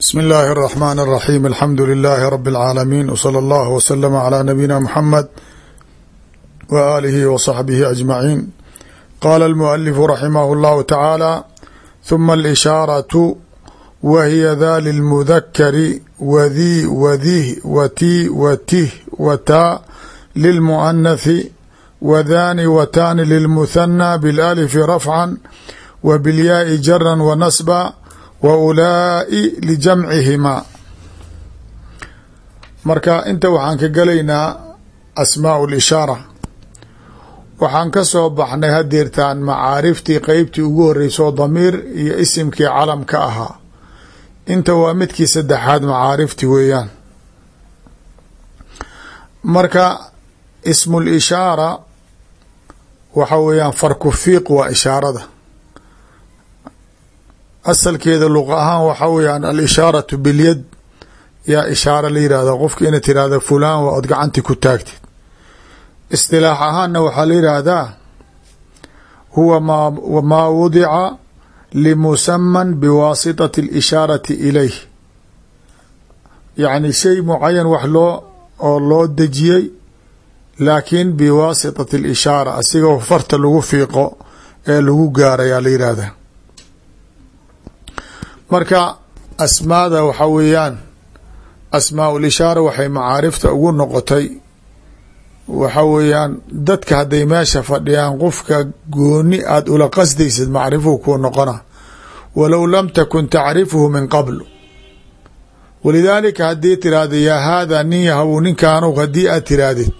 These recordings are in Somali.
bsm اllahi الرحmn الرaxيm alxamdu لilaahi rb اlcaalamiin wslى اllah wslm عlى nabiyina mxamed w alihi w صaxbihi aجmaciin qala اlmualifu raximah اllahu tacaala ثuma اlishaaraةu wa hiya da lilmudakari wdii wadih watii watih wataa lilmuanathi wdani wataani lilmuhanى biاlأlifi rafca w biاlyaai jara wanasba wa ulaa'i lijamcihimaa marka inta waxaan ka gelaynaa asmaau lishaara waxaan ka soo baxnay hadeertaan macaariftii qeybtii ugu horreysoo damiir iyo isimkii calam ka ahaa. Inta waa midkii saddexaad macaarifti weeyaan. Marka ismul ishaara waxa weeyaan farku fiiq waa ishaarada asalkeeda luqa ahaan waxaa weyaan alishaaratu bilyad. Yaa ishaara la yihahda qofka ina tirahda fulaan waa od gacanti ku taagtid. Istilaax ahaanna waxaa la yihahdaa huwa maa wudica limusaman biwaasitati اlishaarati ilayh. Yacni shay mucayan wax loo oo loo dejiyey laakiin biwaasitati اlishaara asigoo farta lagu fiiqo ee lagu gaarayaa la yihahda marka asmaada waxa weeyaan asmaa lishaara waxay macaarifta ugu noqotay. Waxa weeyaan dadka hadday meesha fadhiyaan qofka gooni aada ula qasdaysid macrifuhu kuu noqona walow lam takun tacrifuhu min qabl. Walidaalika haddii tiraahda yaa haadaa nin yahabu ninkaanu haddii aad tirahdid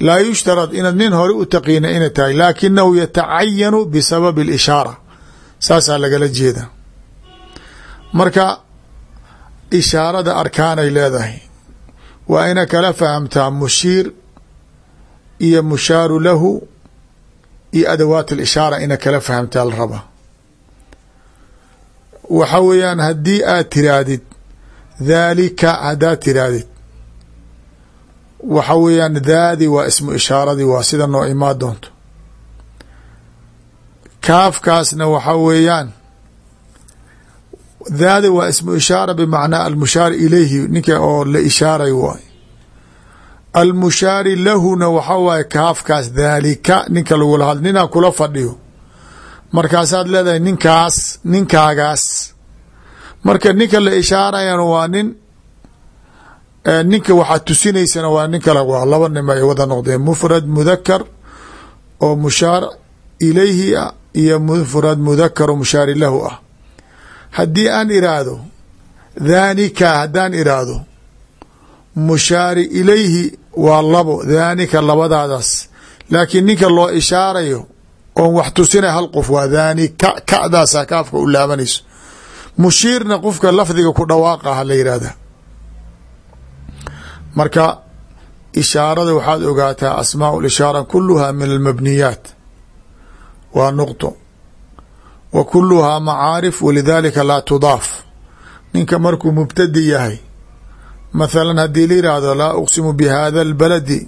laa yushtarad inaad nin hore u taqiina ina tahay laakinahu yatacayanu bisababi اlishaara saasaa lagala jeeda marka ishaarada arkaanay leedahay. Waa ina kala fahamtaa mushiir iyo mushaaru lahu iyo adawaat alishaara ina kala fahamtaa la rabaa. Waxa weeyaan haddii aad tiraahdid dhaalika haddaad tiraahdid waxa weeyaan daadi waa ismu ishaaradii waa sida noo imaa doonto. Kaafkaasna waxa weeyaan daada waa ismu ishaara bimacnaa almushaar ilayhi ninka oo la ishaaray waay. Almushaari lahuna waxa waaye kaafkaas daalika ninka lagula hadl ninaa kula fadhiyo. Markaasaad leedahay ninkaas ninkaagaas marka ninka la ishaarayana waa nin ninka waxaad tusinaysana waa nin kale waa laba nim ay wada noqdeen. Mufrad mudakar oo mushaar ilayhi iyo mufrad mudakar oo mushaari lahu ah haddii aan iraahdo dhaanika haddaan iraahdo mushaari ilayhi waa labo dhaanika labadaadaas. Laakiin ninka loo ishaarayo oon wax tusinay hal qof waa dhaanika ka'daasa kaafka u laabanayso. Mushiirna qofka lafdiga ku dhawaaqa ha la yihahda marka ishaarada waxaad ogaataa asmaau lishaara kuluha min almabniyaat. Waa nuqto wa kuluhaa macaarif walidaalika laa tudaaf. Ninka markuu mubtadi yahay mathalan haddii la yihahdo laa uqsimu bihada albaladi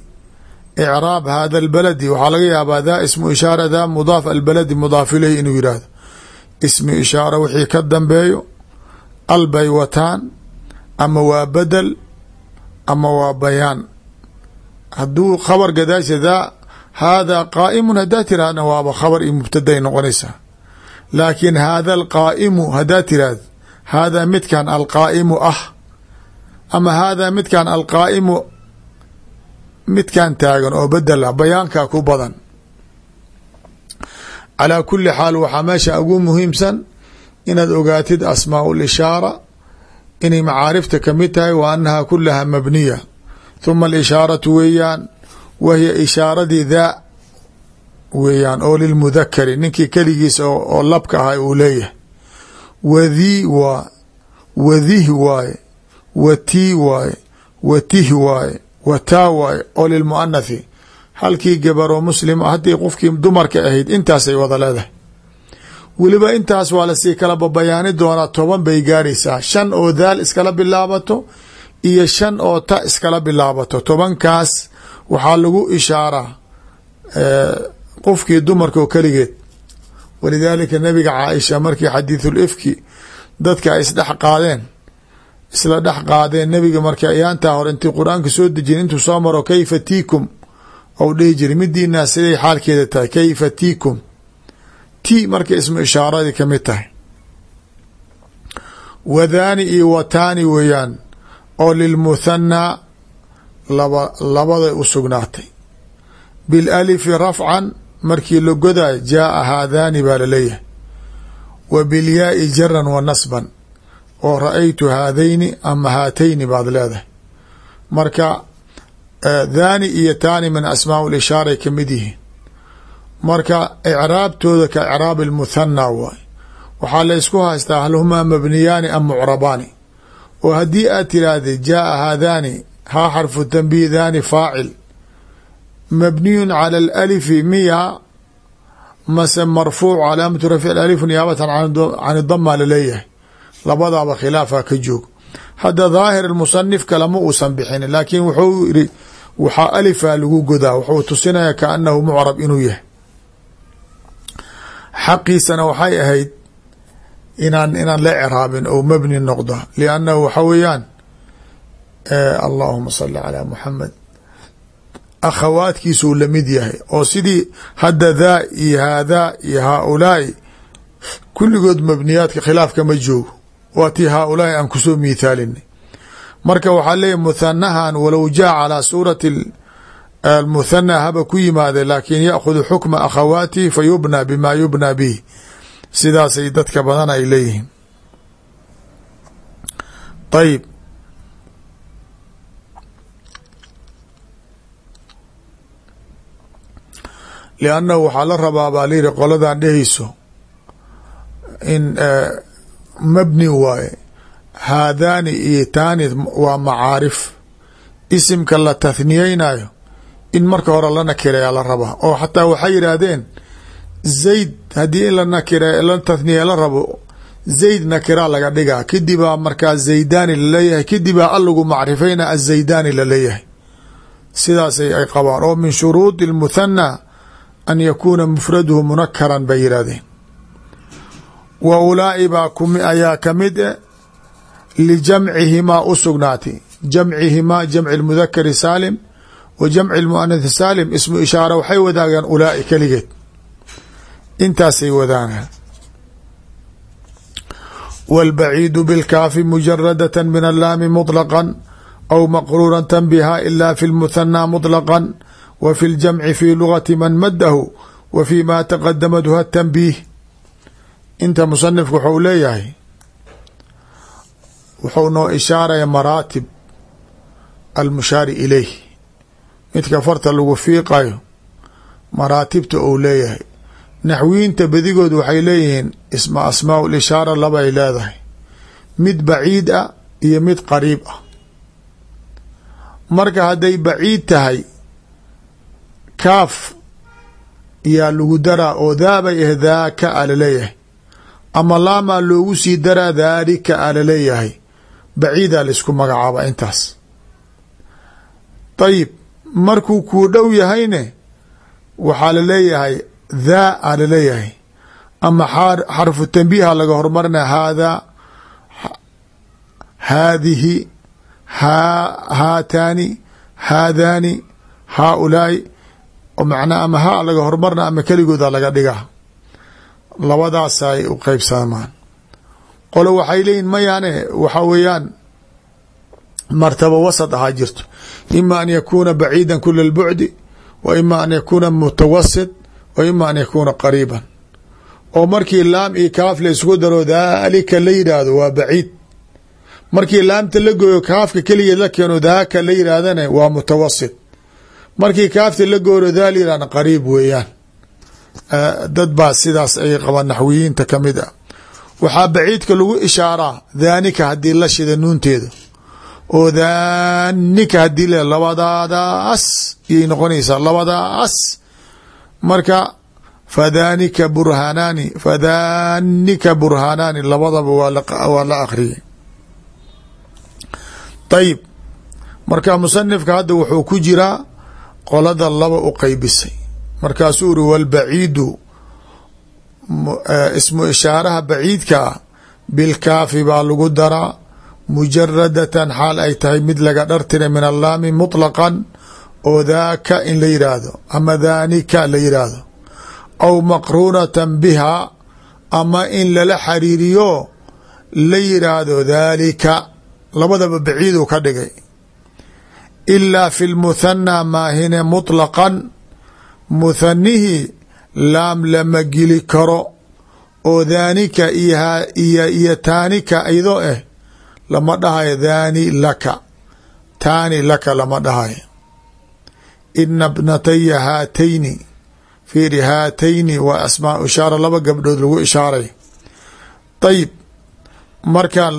icraab hada albaladi waxaa laga yaabaa daa ismu ishaara daa mudaaf albaladi mudaaf ilayh inuu yihahdo ismu ishaara wixii ka dambeeyo albay wataan ama waa badel ama waa bayaan. Hadduu khabar gadaasha daa haadaa qaa'imun haddaa tirahdna waaba khabar iyo mubtaday noqonaysaa laakiin haada alqaa'imu haddaa tiraahd haadaa midkan alqaa'imu ah ama haadaa midkan alqaa'imu midkan taagan oo bedel ah bayaankaa ku badan. Calaa kuli xaal waxaa meesha ugu muhiimsan inaad ogaatid asmaau lishaara inay macaarifta ka mid tahay wa annaha kulaha mabniya. Huma alishaaratu weeyaan wa hiya ishaaradii daa weeyaan oo lilmudakari ninkii keligiis oo labka ahay uu leeyahay. Wadii waa wadih waaye watii waaye watih waaye wataa waaye oo lilmuanathi halkii gabaroo muslim haddii qofkii dumarka ahayd intaasay wada leedahay. Weliba intaas waa la sii kala babayaani doonaa toban bay gaaraysaa. Shan oo daal iskala bilaabato iyo shan oo ta iskala bilaabato. Tobankaas waxaa lagu ishaaraa qofkii dumarka oo keligeed walidaalika nabiga caaisha markii xadiithul ifki dadka ay isdhex qaadeen isla dhex qaadeen nebiga marka ayaantaa hore intii qur'aanka soo dejin intuu soo maro kayfa tiikum? Ou dhihi jiray midiinaa siday xaalkeeda tahay kayfa tiikum? Ti marka ismu ishaaradii ka mid tahay. Wadaani iyo wataani weeyaan oo lilmuthanaa laba labaday u sugnaatay. Bilalifi rafcan markii la godayo jaaa haadaani baa la leeyahay wa bilyaai jaran wa nasban oo ra'aytu haadayni ama haatayni baad leedahay. Marka dhaani iyo taani min asmaa lishaaray ka mid yihiin. Marka icraabtooda ka icraab lmuthanaa waay. Waxaa la ysku haystaa hal humaa mabniyaani am mucrabaani. Oo haddii aad tiraahday jaaa haadaani haa xarfu tanbiih dhaani faacil mabniyun cala alalifi miya mase marfuuc calaamatu rafci alif niyaabatan can idama la leeyahay labadaaba khilaafa ka joog hadda daahir musanif kalama uusan bixin laakiin wuxuu yiri waxaa alifaa lagu godaa wuxuu tusinaya kaanahu mucrab inuu yahay xaqiisana waxay ahayd inaan inaan la craabin ou mabni noqdo liannahu waxa weeyaan allahuma sali calaa muxamed akhawaadkiisuu la mid yahay oo sidii hadda daa iyo haadaa iyo haaulaai kulligood mabniyaadka khilaafka ma joogo. Waa tii haaulaai aan ku soo miithaalinay. Marka waxaa leeyahy muthanahan walow jaa calaa suurati almuthana haba ku yimaade laakin yaakhud xukma akhawaatihi fa yubnaa bima yubnaa bih sidaasay dadka badan ay leeyihiin. Ayib liannahu waxaa la rabaa baa layihi qoladan dhehayso in mabni waaye haadaani iyo taani waa macaarif isimka la tathniyeynayo in marka hore la nakirayaa la rabaa oo xataa waxay yidhaahdeen zayd haddii in la tathniya la rabo zayd nakiraa laga dhigaa kadibaa markaa zaydaani la leeyahay kadibaa allagu macrifayna azaydaani la leeyahay sidaasay ay qabaan oo min shuruudi اlmuthana an yakuuna mufraduhu munakaran bay yidhahdeen wa ulaa'i baa kumi ayaa kamid e lijamcihimaa u sugnaatay jamcihimaa jamci mudakari saalim wa jamci lmuanathi saalim ismu ishaara waxay wadaagaan ulaa'i keligeed intaasay wadaagaan wاlbaciidu bilkaafi mujaradata min allaami muطlaqa aw maqruurata biha ila fi lmuthanaa muطlaqa wa fi ljamci fi lugati man madahu wa fi ma taqadamadha tanbiih inta musanifku waxau leeyahay wuxuu noo ishaaraya maraatib almushaari ilayh. Midka farta lagu fiiqayo maraatibta uu leeyahay. Naxwiinta badigood waxay leeyihiin isma asmaa lishaara labay leedahay. Mid baciid ah iyo mid qariib ah. Marka hadday baciid tahay kaaf yaa lagu daraa oo daabay ah daaka a la leeyahay ama laamaa loogu sii daraa daalika a la leeyahay baciidaa la isku magacaaba intaas. Dayib markuu kuu dhow yahayne waxaa la leeyahay daa a la leeyahay ama xarfu tanbiiha laga hormarina haadaa haadihi haataani haadaani haaulaai macnaa ama haa laga hormarna ama keligooda laga dhigaa labadaasay u qeybsamaan qolo waxay leeyihiin mayaane waxa weeyaan martaba wasad ahaa jirto. Ima an yakuuna baciida kula lbucdi wa ima an yakuuna mutawasit wa ima an yakuuna qariiban. Oo markii laam iyo kaaf la isku daro daalika la yidhaahdo waa baciid. Markii laamta la gooyo kaafka keligeed la keeno daaka la yidhaahdana waa mutawasit markii kaafta la gooro daal yidhahna qariib weeyaan. Dad baa sidaas ay qabaan naxwiyiinta ka mid a waxaa baciidka lagu ishaaraa dhaanika haddii la shida nuunteeda oo dhaanika haddii le labadaadaas yay noqonaysaa labadaas. Marka fadhanika burhanaani fadhanika burhanaani labadaba waa la akhriyay. Ayib marka musanifka hadda wuxuu ku jiraa qolada laba u qeybisay markaasuu uri walbaciidu ismu ishaaraha baciidka ah bilkaafi baa lagu daraa. Mujaradatan xaal ay tahay mid laga dhartira min allaami muطlaqan oo daaka in la yidhaahdo ama daanika la yidhaahdo aw maqruunatan biha ama in lala xariiriyo la yidhaahdo daalika. Labadaba baciiduu ka dhigay ilaa fi lmuthanaa maahine muطlaqan muthanihi laam lama geli karo oo daanika iyo taanika iyadoo ah lama dhahayo daani laka taani laka lama dhahayo ina bnataya haatayni fiiri haatayni waa asmaa ishaara laba gabdhood lagu ishaaray ayib markaa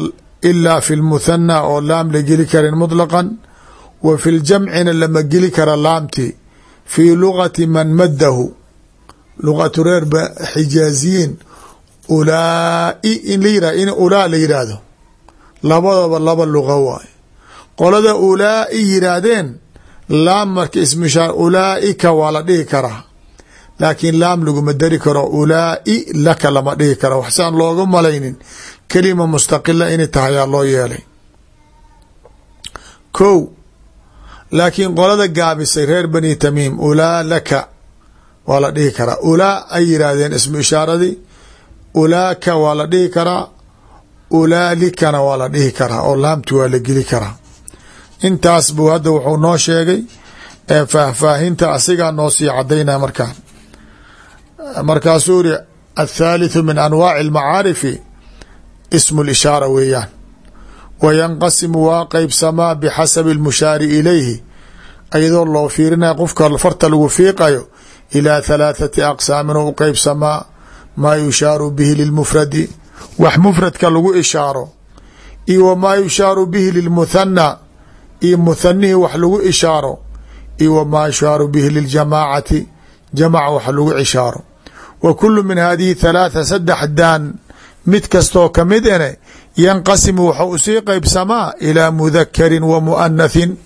ilaa fi lmuthanaa oo laam la geli karin muطlaqan wa fi ljamcina lama geli kara laamti fii lugati man maddahu lugatu reer xijaaziyiin ulaai in la yirah in ulaa la yidhaahdo labadaba laba luga waay qolada ulaai yidhaahdeen laam marka ismishaar ulaaika waa la dhihi karaa laakiin laam laguma dari karo ulaai laka lama dhihi kara waxsaan looga malaynin kelima mustaqila inay tahayaa loo yeelay laakiin qolada gaabisay reer bani tamiim ulaa laka waa la dhihi karaa. Ulaa ay yidhaahdeen ismu ishaaradii ulaaka waa la dhihi karaa ulaalikana waa la dhihi karaa oo laamti waa la geli karaa. Intaas buu hadda wuxuu noo sheegay ee faahfaahinta asigaa noo sii cadaynaya markaan. Markaasuu iri athaalitثu min anwaaci اlmacaarifi ismu lishaara weeyaan wa yanqasimu waa qeybsamaa bixasabi اlmushaari ilayhi iyadoo loo fiirinaya qofka farta lagu fiiqayo ilaa halaathati aqsaamin u qeybsamaa maa yushaaru bihi lilmufradi wax mufradka lagu ishaaro iyo wamaa yushaaru bihi lilmuthana iyo muthanihi wax lagu ishaaro iyo wamaa yushaaru bihi liljamaacati jamaca wax lagu ishaaro wa kulu min hadihi thalaatha saddex daan mid kastoo ka mid ene yanqasimu waxau u sii qeybsamaa ilaa mudakarin wa muanathin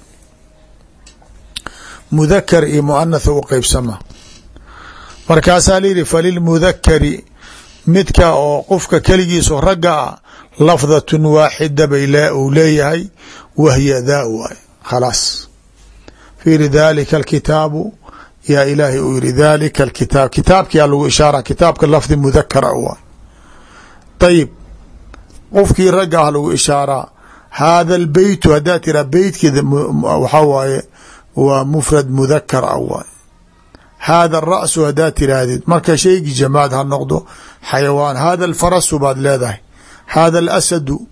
mudakar iyo muanatha u qeybsamaa markaasaa layihi falilmudakari midka oo qofka keligiiso ragga ah lafdatun waaxida bay uu leeyahay wahya daa waay khalaas. Fiiri dalika alkitaabu yaa ilaahay uu yihi dalika alkitaab kitaabkiyaa lagu ishaara kitaabka lafdi mudakara waay ayib qofkii ragga ah lagu ishaaraa haada albeytu haddaa tiraa beytkeeda waxaa waaye waa mufrad mudakar ah waay haada arasu haddaad tiraahdid marka shaygii jamaad ha noqdo xayawaan hada alfarasu baad leedahay hada alasadu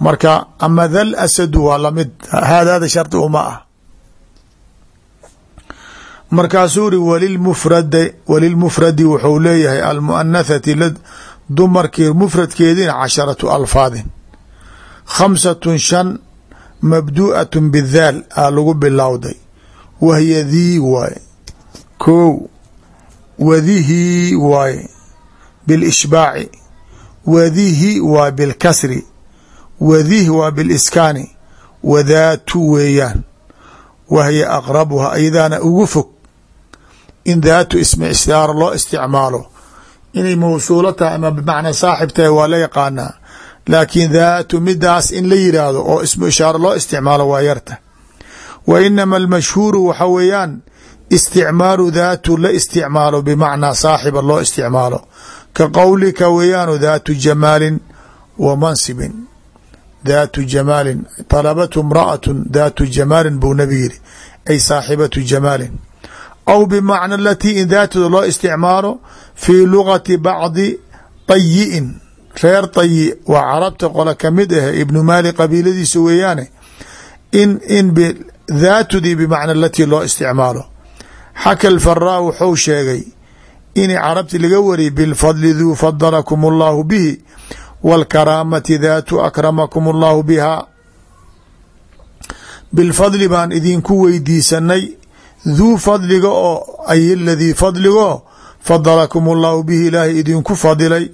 marka ama tha lasadu waa la mid haadada shardi uma ah. Markaasuu walilmufrad walilmufradi wuxuu leeyahay almuanathati dumarkii mufradkeediina casharatu alfaadin. Khamsatun shan mabdu'atu bidaal aa lagu bilowday. Wahiya dii waaye kow wadihii waaye bilishbaaci wadihi waa bilkasri wadih waa biliskaani wadaatu weeyaan. Wahya aqrabuha iyadaana ugu fog. In daatu ismi ishaara loo isticmaalo inay mawsuulo tahay ama bimacnaa saaxib tahay waa la yaqaanaa laakiin daatu midaas in la yidhaahdo oo ismu ishaaro loo isticmaalo waa yarta. Wa inama almashhuuru waxa weeyaan isticmaalu daatu la isticmaalo bimacnaa saaxiba loo isticmaalo. Ka qowlika weeyaanu daatu jamaalin wa mansibin. Daatu jamaalin طalabathu imra'atu daatu jamaalin buu nabi yiri ay saaxibatu jamaalin aw bimacna alatii in daatooda loo isticmaalo fii lugati bacdi tayi'in reer tayi waa carabta qole ka mid ah ibnu maali qabiiladiisa weeyaane in in daatudii bimacna alatii loo isticmaalo xaka alfaraa wuxuu sheegay in carabti laga wariyay bilfadli duu fadalakum allahu bihi wاlkaraamati daatu akramakum allahu biha bilfadli baan idinku weydiisanay duu fadliga oo ay ladii fadligo fadalakum allahu bihi ilaahay idinku fadilay.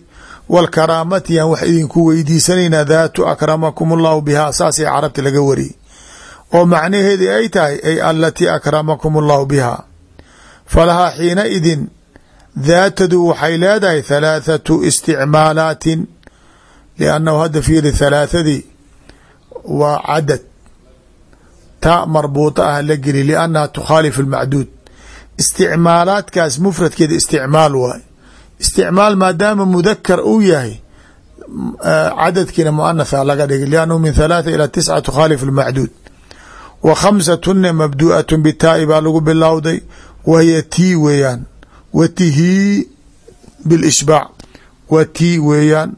Wاlkaraamati aan wax idinku weydiisanaynaa daatu akramakum allahu biha saasay carabti laga wariyay oo macnaheedi ay tahay ay alatii akramakum allahu biha. Falahaa xiina idin daatadu waxay leedahay halaathatu isticmaalaatin liannahu hadda fiiri halaathadii waa cadad taa marbuuطa ah la geli liannaha tukhaalifu اlmacduud isticmaalaadkaas mufradkeeda isticmaal waay isticmaal maadaama mudakar uu yahay cadadkiina muanatha laga dhigay liannahu min halaatha ila tisca tukhaalifu اlmacduud wa khamsatuna mabdu'at bitaa'i baa lagu bilowday wa hiya tii weeyaan wa tihii bilishbaac wa tii weeyaan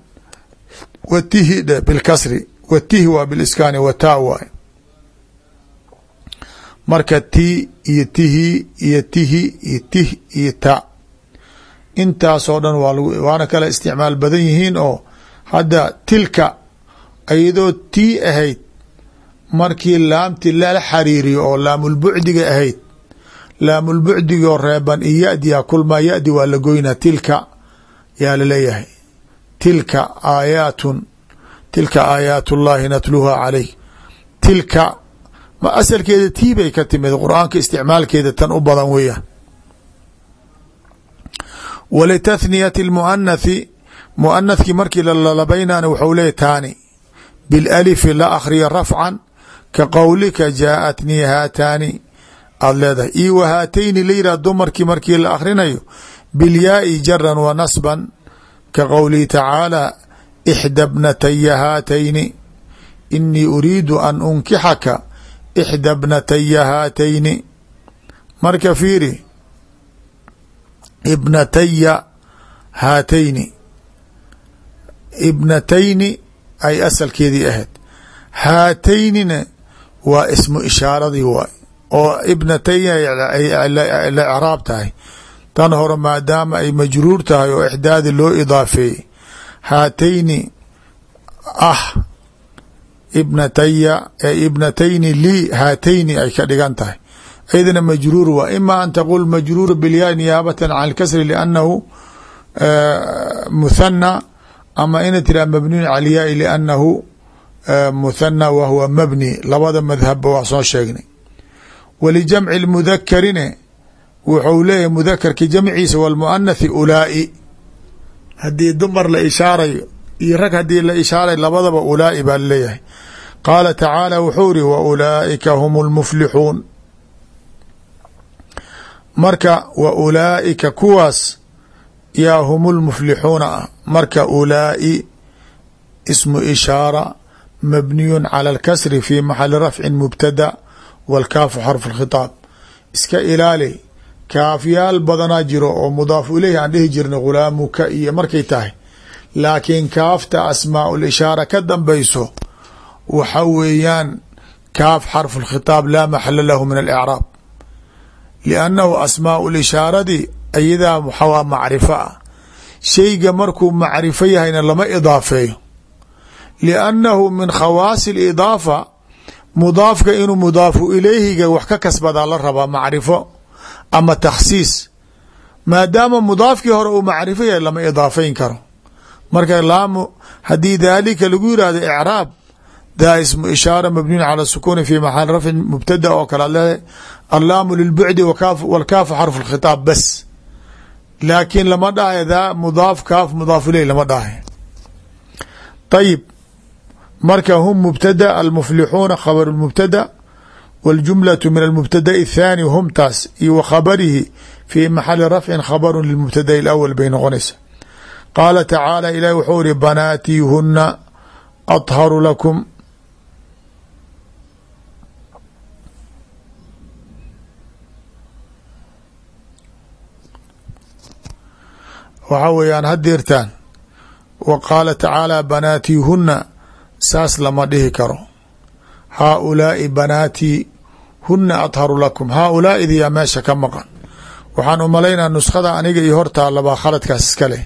wa tihi dhe bilkasri wa tihi waa biliskaani wa taa waay marka ti iyo tihi iyo tihi iyo tih iyo ta intaasoo dhan waa waana kala isticmaal badan yihiin oo hadda tilka iyadoo tii ahayd markii laamti lala xariiriyo oo laamulbucdiga ahayd. Laamulbucdigoo reeban iyo yadiya kulmaa yadi waa la goynaa tilka yaa la leeyahay tilka aayaatun tilka aayaat ullaahi natluha calayk tilka ma asalkeeda tii bay ka timid qur'aanka isticmaalkeeda tan u badan weeyaan walitathniyati lmuanathi muanathkii markii lalalabaynana waxau leeyahy taani bilalifi la akhriya rafcan ka qowlika jaaatnii haataani. Aada leedahay io wa haatayni la yihah dumarkii markii la akhrinayo bilyaai jaran wa nasban ka qowlihi tacaala ixda bnataya haatayni. Inii uriidu an unkixaka ixda bnataya haatayni marka fiiri ibnataya haatayni. Ibnatayni ay asalkeedii ahayd. Haataynina waa ismu ishaaradii waay. Oo ibnatayni ay la icraab tahay. Tan hore maadaama ay majruur tahay oo ixdaadi loo idaafeeyey. Haatayni ah ibnataya ee ibnatayni lii haatayni ay ka dhigan tahay. Aydana majruur waa ima an taqul majruur bilyaa niyaabatan can اlkasri liannahu muthana ama ina tiraha mabniyun cala lyaai liannahu muthana wa huwa mabni. Labada madhabba waa soo sheegnay. Walijamci mudakarine wuxuu leeyahay mudakarki jamciisa walmuanathi ulaa'i. Haddii dumar la ishaarayo iyo rag haddii la ishaaray labadaba ulaa'i baa la leeyahay qaala tacaala wuxuu iri wa ulaa'ika hum lmuflixuun marka wa ulaa'ika kuwaas yaa hum lmuflixuuna ah. Marka ulaa'i ismu ishaara mabniyun cala alkasri fi maxali rafcin mubtada walkaafu xarfu lkhitaab iska ilaali kaafyaal badanaa jiro oo mudaafu ileyhi aan dhihi jirna ghulaamuka iyo markay tahay laakiin kaafta asmaa lishaara ka dambayso waxa weeyaan kaaf xarfu lkhitaab laa maxala lahu min alicraab liannahu asmaau lishaaradi ayadaa waxawaa macrifo ah shayga markuu macrifo yahayna lama idaafeeyo. Liannahu min khawaasi lidaafa mudaafka inuu mudaafu ilayhiga wax ka kasbadaa la rabaa macrifo ama takhsiis maadaama mudaafkii hore uu macrifo yahay lama idaafeyn karo marka laamu haddii daalika lagu yihahdo icraab daa ismu ishaara mabniyun cala sukuuni fi maxal rafcin mubtada oo kale ad leedahay allaamu lilbucdi walkaafu xarfu lkhitaab bas. Laakiin lama dhahay daa mudaaf kaaf mudaaf iley lama dhahay. Ayib marka hum mubtada almuflixuuna khabar mubtada waljumlatu min almubtada'i athaani humtaas iyo wa khabarihi fii maxali rafcin khabaru lilmubtada'i alawal bay noqonaysa qaala tacaala ilahi wuxuu iri banaatiihuna aطharu lakum. Waxaa weeyaan hadeertaan wa qaala tacaala banaatiihuna saas lama dhihi karo. Haaulaai banaatii huna adharu lakum. Haaulaai idiyaa meesha ka maqan. Waxaan u malaynaa nuskhada aniga iyo hortaalabaa khaladkaas iska leh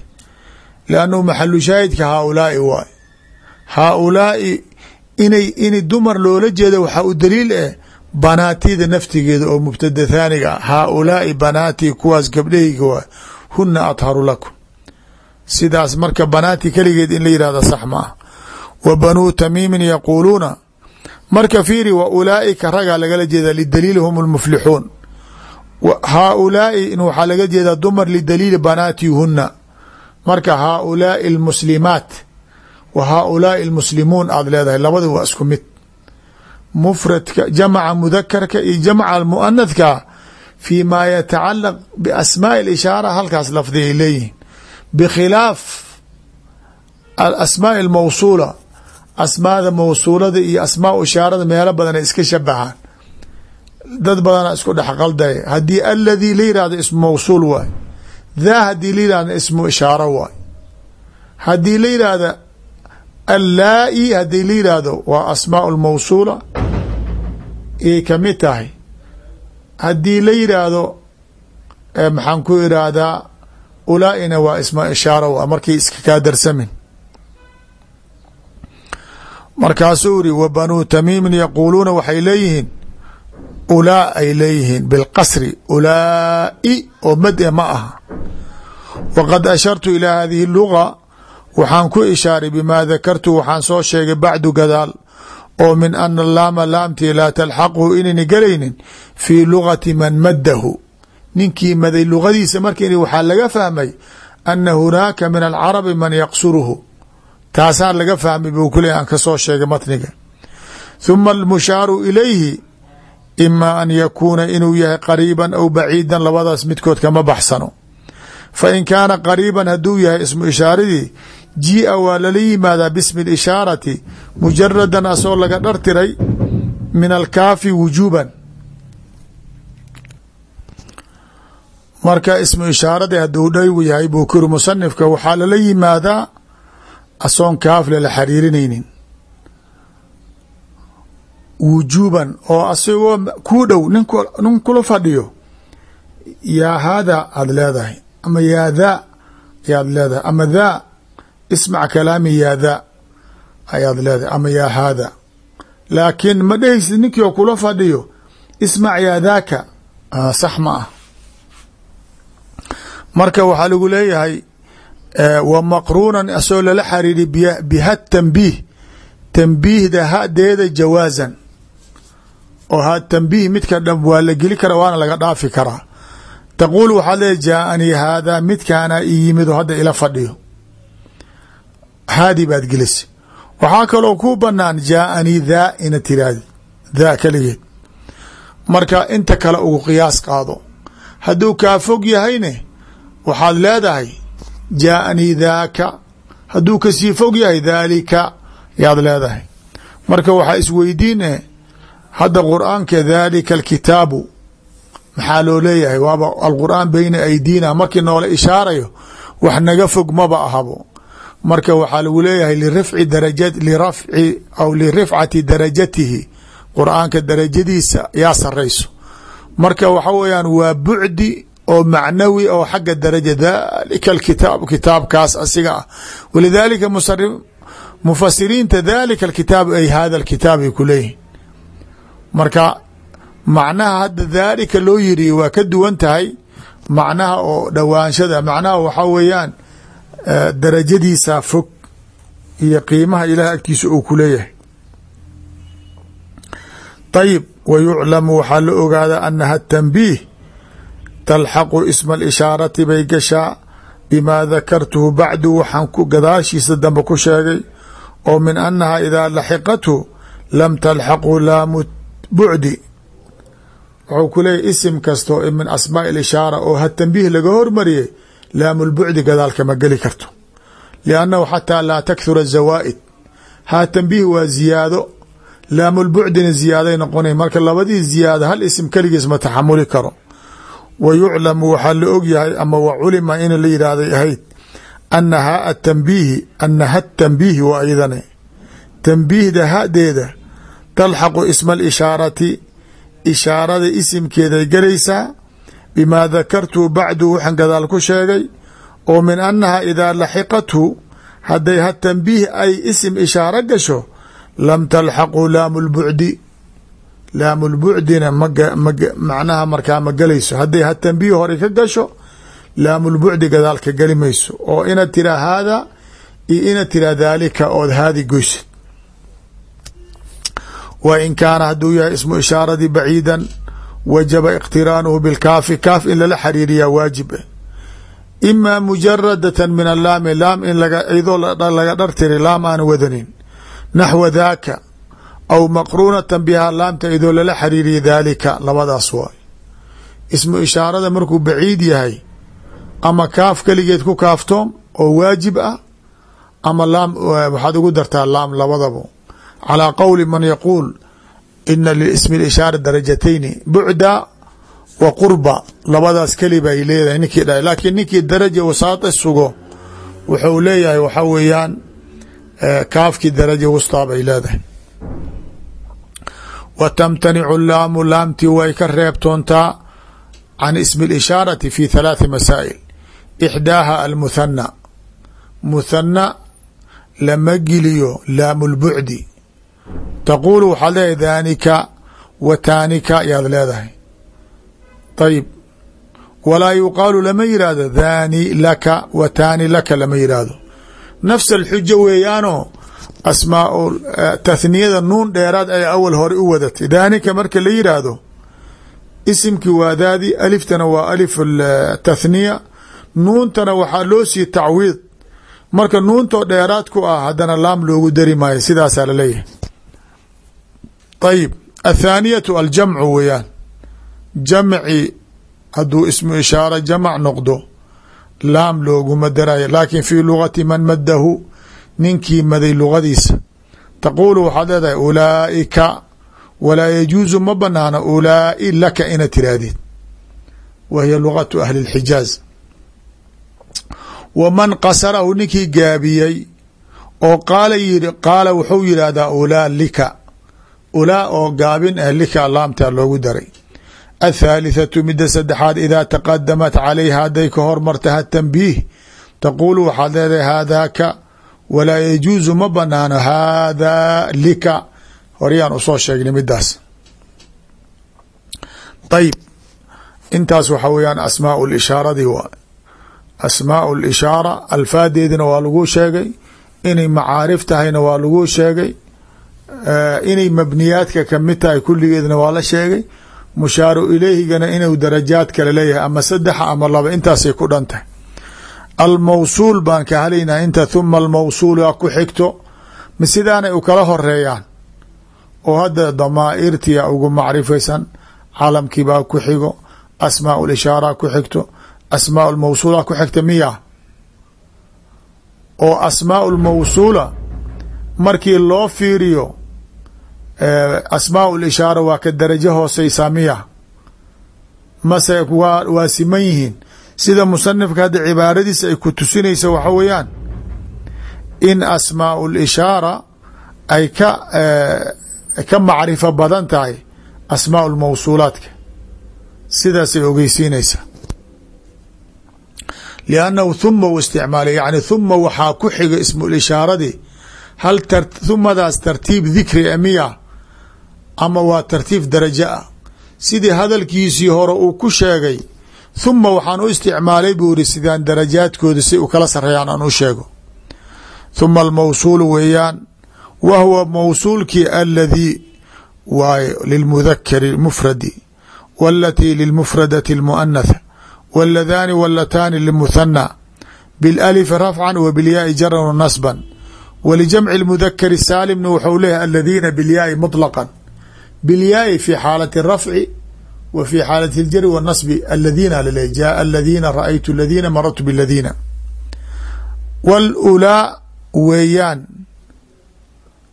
liannahu maxalu shaahidka haaulaai waay haaulaai inay in dumar loola jeeda waxaa u daliil eh banaatida naftigeeda oo mubtada thaaniga ah haaulaai banaatii kuwaas gabdhahayga waay huna adharu lakum sidaas marka banaati keligeed in la yihahda sax ma ah wa banuu tamiimin yaquuluuna marka fiiri wa ulaaika ragaa lagala jeeda lidaliili hum lmuflixuun haaulaai in waxaa laga jeedaa dumar lidaliili banaatihuna marka haaulaai almuslimaat wa haaulaai almuslimuun aada leedahay labada waa isku mid mufradka jamca mudakarka iyo jamca muanadka fi ma yatacalaq biasmaaءi اlishaara halkaas lafdi ay leeyihiin bkhilaaf alasmaaءi اlmawsuula asmaada mawsuulada iyo asmaa ishaarada meelo badan ay iska shabahaan dad badana isku dhex qaldaya haddii aladii la yihahdo ismu mawsuul waay daa haddii la yihahdo ismu ishaaro waay. Haddii la yihahda allaa-i haddii la yihahdo waa asmaa lmawsuula iyay ka mid tahay. Haddii la yidhaahdo maxaan ku irahdaa ulaa-ina waa isma ishaaro waa markay iska kaa darsamin. Markaasuu iri wa banuu tamiimin yaquuluuna waxay leeyihiin ulaa ay leeyihiin bilqasri ulaa-i oo made ma aha. Waqad ashartu ilaa hadihi luga waxaan ku ishaaray bimaa dakartu waxaan soo sheegay bacdu gadaal oo min ana laama laamtii laa talxaqhu inayna gelaynin fii lugati man maddahu. Ninkii maday lugadiisa markii waxaa laga fahmay ana hunaaka min alcarabi man yaqsuruhu. Taasaa laga fahmay buu ku aan ka soo sheegay matniga. Huma almushaaru ilayhi ima an yakuuna inuu yahay qariiban aw baciidan labadaas midkood kama baxsano. Fa in kaana qariiban hadduu yahay ismu ishaaradii jia waa lala yimaadaa bismi اlishaarati mujaradan asoo laga dhartiray min alkaafi wujuuban. Marka ismu ishaaradii hadduu dhaygu yahay buu kuri musanifka waxaa lala yimaadaa asoon kaaf lala xariirinaynin wujuuban oo asagoo kuu dhow nin kula fadhiyo yaa haadaa aad leedahay ama yaa daa ayaad leedahay ama daa ismac kalaami yaa daa ayaad leedahay ama yaa haada. Laakiin ma dhehaysid ninkii oo kula fadhiyo ismac yaa daaka. Sax ma ah. Marka waxaa lagu leeyahay wa maqruunan asoo lala xariiri biha tanbiih tanbiihda hadeeda jawaazan oo ha tanbiih midka dhan waa la geli kara waana laga dhaafi karaa. Taquul waxaad leedahay jaaanii haadaa midkaana i yimid oo hadda ila fadhiyo. Haadi baad gelisa waxaa kaloo ku banaan jaaanii daa ina tiraahdi daa kaligeed. Marka inta kale ugu qiyaas qaado hadduu kaa fog yahayne waxaad leedahay jaaanii daaka. Hadduu ka sii fog yahay daalika yaad leedahay. Marka waxaa isweydiine hadda qur'aanka daalika alkitaabu maxaa loo leeyahay? Waaba alqur'aan beyna aydiina markii noola ishaarayo wax naga fog maba ahabo. Marka waxaa lagu leeyahay lirafci daraja lirafci aw lirifcati darajatihi. Qur'aanka darajadiisa yaa sarayso marka waxa weeyaan waa bucdi oo macnawi oo xagga daraja dalika alkitaab kitaabkaas asiga ah. Walidaalika mufasiriinta dalika alkitaab ay hada alkitaab ku leeyihiin marka macnaha hadda daalika loo yiri waa ka duwan tahay macnaha oo dhowaanshada macnaha waxaa weeyaan darajadiisa fog iyo qiimaha ilaah agtiisa uu ku leeyahay. Ayib wa waxaa la ogaada anaha tanbiih talxaqu isma alishaarati bay gashaa bimaa dakartuhu bacdu waxaan ku gadaashiisa dambe ku sheegay oo min annaha idaa laxiqathu lam talxaqu laamu bucdi wuxuu ku leeyahy isim kasto min asmaaءi اlishaara oo ha tanbiih laga hormariyey laamulbucdi gadaalkama geli karto. Liannahu xataa laa takhura zawaa'id. Ha tanbiih waa ziyaado. Laamulbucdina ziyaaday noqonay marka labadii ziyaado hal isim keligiis ma taxamuli karo. Wa yuclamu waxaa la og yahay ama wa culima in la yidhaahday ahayd ana haa tanbiihi ana ha tanbiihi waa iyadane. Tanbiihda hadeeda talxaqu isma alishaarati ishaarada isimkeeday gelaysaa bimaa dakartuu bacdu waxaan gadaal ku sheegay oo min annaha idaa laxiqathu hadday ha tanbiih ay isim ishaaro gasho lam talxaqu laamu lbucdi laamu lbucdina macnaha markaa ma gelayso. Hadday ha tanbiih hore ka gasho laamulbucdi gadaal ka geli mayso. Oo inaad tiraa haada iyo inaad tiraa daalika ood haadi goysid wa in kaana hadduu yahay ismu ishaaradii baciidan wajaba iqtiraanuhu bilkaafi. Kaaf in lala xariiriyaa waajib ah imaa mujaradatan min alaami laam in iyadoo laga dhartiri laam aan wadanin. Naxwa daaka aw maqruunatan bihaa laamta idoo lala xariiriya daalika labadaas waay. Ismu ishaarada markuu baciid yahay ama kaaf keligeed ku kaaftoom oo waajib ah ama laam waxaad ugu dartaa laam labadaba calىa qowli man yaquul ina lismi اishaara darajatayni bucda wa qurba labadaas keli bay leedahay ninkii dha laakiin ninkii daraja wasaata sugo wuxuu leeyahay waxaa weeyaan kaafkii daraja wustaa bay leedahay wa tamtanicu laamu laamtii way ka reebtoontaa can ismi اlishaarati fi halaaثi masaa'il ixdaaha almuthana muthana lama geliyo laamu lbucdi taquulu waxaad leedahay daanika wa taanika ayaad leedahay. Ayib walaa yuqaalu lama yihahdo daani laka wa taani laka lama yihahdo nafs alxuja weeyaanoo asmaa tathniyada nuun dheeraad ay awal hore u wadatay. Daanika marka la yidhaahdo isimkii waa daadi aliftana waa alif tathniya nuuntana waxaa loo sii tacwiid. Marka nuuntoo dheeraad ku ah haddana laam loogu dari maayo. Sidaasaa la leeyahay ayib. Athaaniyatu aljamcu weeyaan. Jamci hadduu ismu ishaara jamac noqdo laam looguma darayo. Laakin fii lugati man maddahu ninkii maday lugadiisa taquulu waxaad leedahay ulaaika walaa yajuusu ma banaana ulaai laka ina tirahdid wa hiya lugatu ahli اlxijaaz wa man qasarahu ninkii gaabiyey oo qaala yiri qaala wuxuu yidhaahdaa ulaa lika ulaa oo gaabin ah lika laamtaa loogu daray. Athaalithatu midda saddexaad idaa taqadamat calayha hadday ka hormartaha tanbiih. Taquulu waxaad leedahay haadaaka walaa yajuusu ma banaano haadaa lika. Horyaan u soo sheegnay midaas ayib intaas waxaa weeyaan asmaau lishaaradii waa asmaau lishaara alfaadeedina waa lagu sheegay inay macaarif tahayna waa lagu sheegay inay mabniyaadka ka mid tahay kulligeedna waa la sheegay mushaaru ileyhigana inuu darajaad kale leeyahay ama saddexa ama laba intaasay ku dhan tahay. Almawsuul baan ka halaynaa inta huma almawsuula ku xigto ma sidaanay u kala horeeyaan oo hadda damaa'irtiya ugu macrifaysan calamkiibaa ku xigo asmaau lishaara ku xigto asmaau lmawsuula ku xigta miya oo asmaau lmawsuula markii loo fiiriyo asmaau lishaara waa ka darajo hooseysaa miya. Mase waa waa siman yihiin. Sida musanifka hadda cibaaradiisa ay ku tusinaysa waxa weeyaan in asmaau lishaara ay ka ka macrifo badan tahay asmaau lmawsuulaadka sidaasay ogeysiinaysaa liannahu huma u isticmaalay yani huma waxaa ku xiga ismuulishaaradii hal humadaas tartiib dikri miya ama waa tartiib darajo ah sidii hadalkiisii hore uu ku sheegay huma waxaan u isticmaalay buu iri sidaan darajaadkooda si u kala sareeyaan aan u sheego huma almawsuulu weeyaan wa huwa mawsuulkii aladii waaye lilmudakari mufradi walatii lilmufradati almuanatha waladaani walataani limuthana bilalifi rafcan wa bilyaai jaran nasban walijamci اlmudakari saalimna wuxuu leeyahy aladiina bilyaai muطlaqan bilyaai fi xaalati rafci w fi xaalati اljari wاnasbi aladiina laleey jaaa aladiina raأaytu اladiina marartu bاladiina wاlulaa weeyaan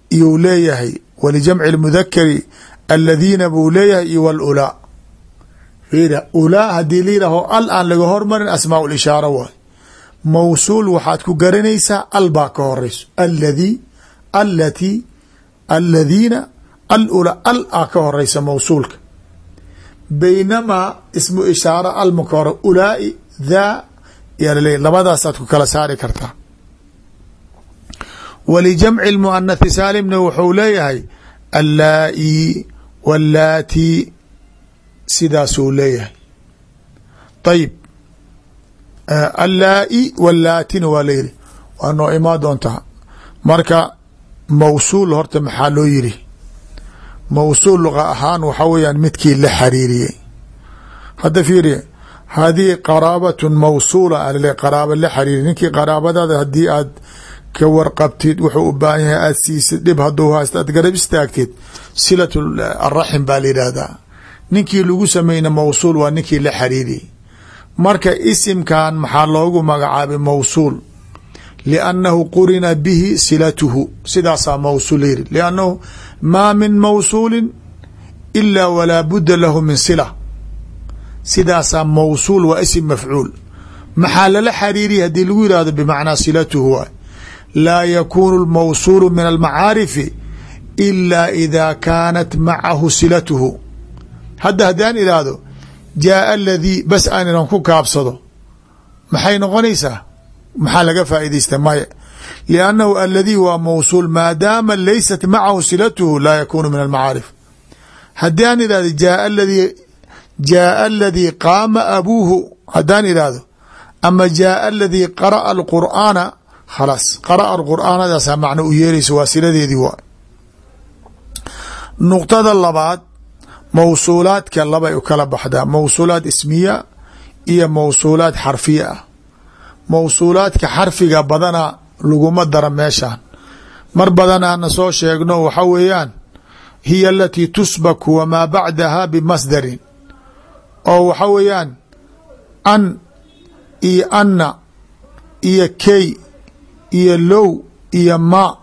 iyuu leeyahay walijamci اlmudakari aladiina buu leeyahay iyo wاlulaa fiira ulaa haddii la yidhaaho al aan laga hormarin asmaa lishaara waay mawsuul waxaad ku garanaysaa al baa ka horeyso alladii allatii alladiina alula al aa ka horeysa mawsuulka. Baynamaa ismu ishaara al maka hore ulaai daa yaa laleeya labadaasaad ku kala saari kartaa. Walijamci lmuanathi saalimna wuxuu leeyahay allaa-i wallaati sidaasuu leeyahay. Ayib allaa-i wallaatina waa layidhi waa noo imaa doontaa. Marka mawsuul horta maxaa loo yidhi? Mawsuul luqa ahaan waxaa weeyaan midkii la xariiriyey hadda fiiriya hadihi qaraabatun mawsuula alale qaraaba la xariiriy ninkii qaraabadaada haddii aad ka warqabtid wuxuu u baahan yahay aad siisid dhib hadduu haysto aad garab istaagtid silat araxim baa la yidhaahdaa. Ninkii lagu sameyna mawsuul waa ninkii la xariiriyey marka isimkan maxaa loogu magacaabay mawsuul? Liannahu qurina bihi silatuhu. Sidaasaa mawsuul yiri liannahu maa min mawsuulin ilaa walaa budda lahu min sila. Sidaasaa mawsuul waa isim mafcuul. Maxaa lala xariiriyay haddii lagu yihahdo bimacnaa silatuhu waay? Laa yakuunu lmawsuulu min almacaarifi ilaa idaa kaanat macahu silatuhu. Hadda haddaan idhaahdo jaaa aladii bas aan inan ku kaabsado. Maxay noqonaysaa? Maxaa laga faa'iidaysta maya liannahu aladii waa mawsuul maadaama laysat macahu silatuhu laa yakuunu min almacaarif. Haddii aan idhahdo jaaa aladii jaaa aladii qaama abuuhu haddaan idhaahdo ama jaaa aladii qara'a alqur'aana khalaas qara'a alqur'aanadaasaa macno u yeeraysa waa siladeedii waa. Nuqtada labaad mawsuulaadka labay u kala baxdaa. Mawsuulaad ismiya iyo mawsuulaad xarfiya. Ah mawsuulaadka xarfiga badana laguma dara meeshaan. Mar badan aana soo sheegno waxa weeyaan hiya alatii tusbaku wamaa bacdaha bimasdarin. Oo waxa weeyaan an iyo anna iyo key iyo low iyo ma.